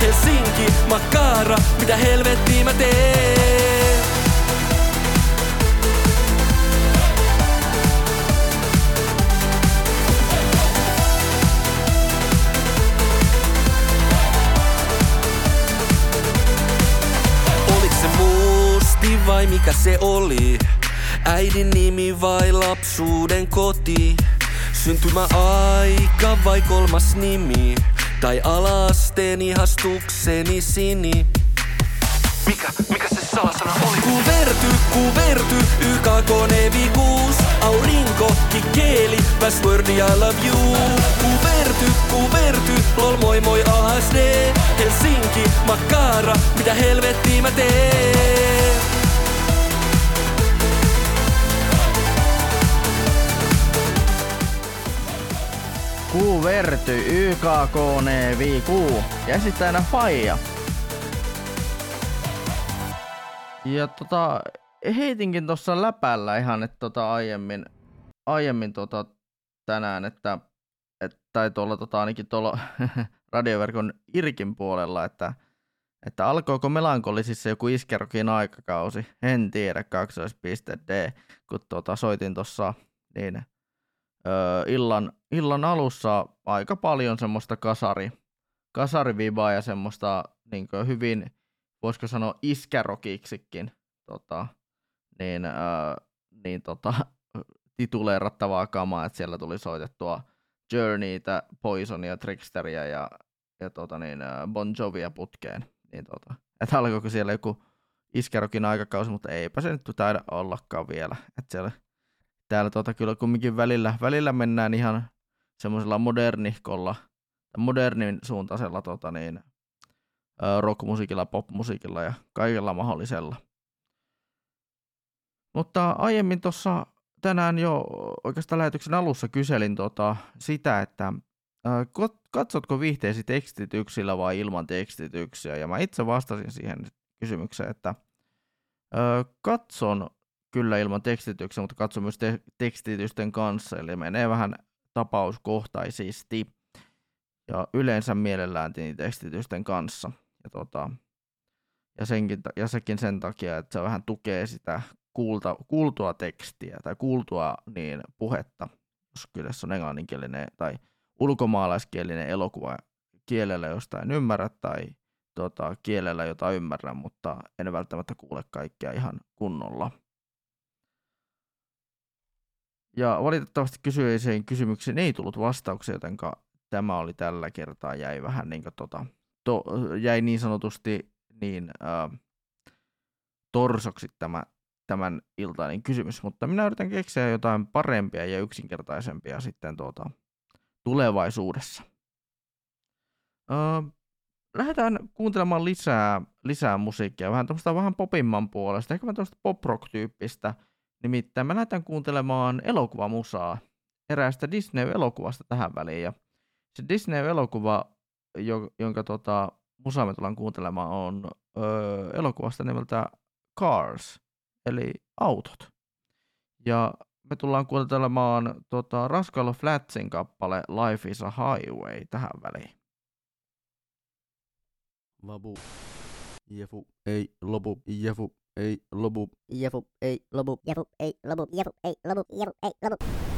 Helsinki, Makara, mitä helvettiä mä teen? Vai mikä se oli? Äidin nimi vai lapsuuden koti? Syntymäaika vai kolmas nimi? Tai alasteen ihastukseni sini? Mikä, mikä se salasana oli? Kuverty, kuverty, YKK Nevi 6 Aurinko, kikkeeli, passwordi I love you Kuverty, kuverty, lol moi moi ASD Helsinki, Makara, mitä helvettiä mä teen? Kuverty YKK Nevi Q ja esittäjänä Faija. Ja tota, heitinkin tuossa läpällä ihan, että tota aiemmin, aiemmin tota tänään, että, et, tai tuolla tota ainakin tuolla (laughs) radioverkon Irkin puolella, että, että alkoiko melankolisissa joku iskerokin aikakausi, en tiedä, kaksoispiste D, kun tota soitin tuossa niin illan, illan alussa aika paljon semmoista kasari, kasarivibaa ja semmoista niin hyvin, voisiko sanoa iskärokiksikin, tota, niin, öö, niin tota, tituleerattavaa kamaa, että siellä tuli soitettua Journeytä, Poisonia, Tricksteria ja, ja tota niin, öö, Bon Jovia putkeen. Niin tota, että alkoiko siellä joku iskärokin aikakausi, mutta eipä se nyt taida ollakaan vielä. Että siellä täällä tota kyllä kumminkin välillä, välillä mennään ihan semmoisella modernihkolla, modernin suuntaisella tota niin, rockmusiikilla, popmusiikilla ja kaikella mahdollisella. Mutta aiemmin tuossa tänään jo oikeastaan lähetyksen alussa kyselin tota sitä, että katsotko viihteesi tekstityksillä vai ilman tekstityksiä, ja mä itse vastasin siihen kysymykseen, että katson kyllä ilman tekstityksiä, mutta katso myös te- tekstitysten kanssa, eli menee vähän tapauskohtaisesti ja yleensä mielellään tekstitysten kanssa. Ja, tota, ja, senkin, ja sekin sen takia, että se vähän tukee sitä kuulta, kuultua tekstiä tai kuultua niin puhetta, jos kyseessä on englanninkielinen tai ulkomaalaiskielinen elokuva kielellä, josta en ymmärrä tai tota, kielellä, jota ymmärrän, mutta en välttämättä kuule kaikkea ihan kunnolla. Ja valitettavasti kysyiseen kysymykseen ei tullut vastauksia, joten tämä oli tällä kertaa jäi vähän niin kuin tota, to, jäi niin sanotusti niin, äh, torsoksi tämä, tämän iltainen kysymys, mutta minä yritän keksiä jotain parempia ja yksinkertaisempia sitten tuota, tulevaisuudessa. Öö, lähdetään kuuntelemaan lisää, lisää musiikkia, vähän tämmöistä vähän popimman puolesta, ehkä vähän tämmöistä pop-rock-tyyppistä. Nimittäin me lähdetään kuuntelemaan elokuvamusaa eräästä Disney-elokuvasta tähän väliin. Ja se Disney-elokuva, jo- jonka tota, musaa me tullaan kuuntelemaan, on öö, elokuvasta nimeltä Cars, eli autot. Ja me tullaan kuuntelemaan tota, Rascal Flatsin kappale Life is a Highway tähän väliin. Vabu. Jefu ei lopu. Jefu ei lopu. Jefu ei lopu. Jefu ei lopu. Jefu ei lopu. Jefu ei lopu. A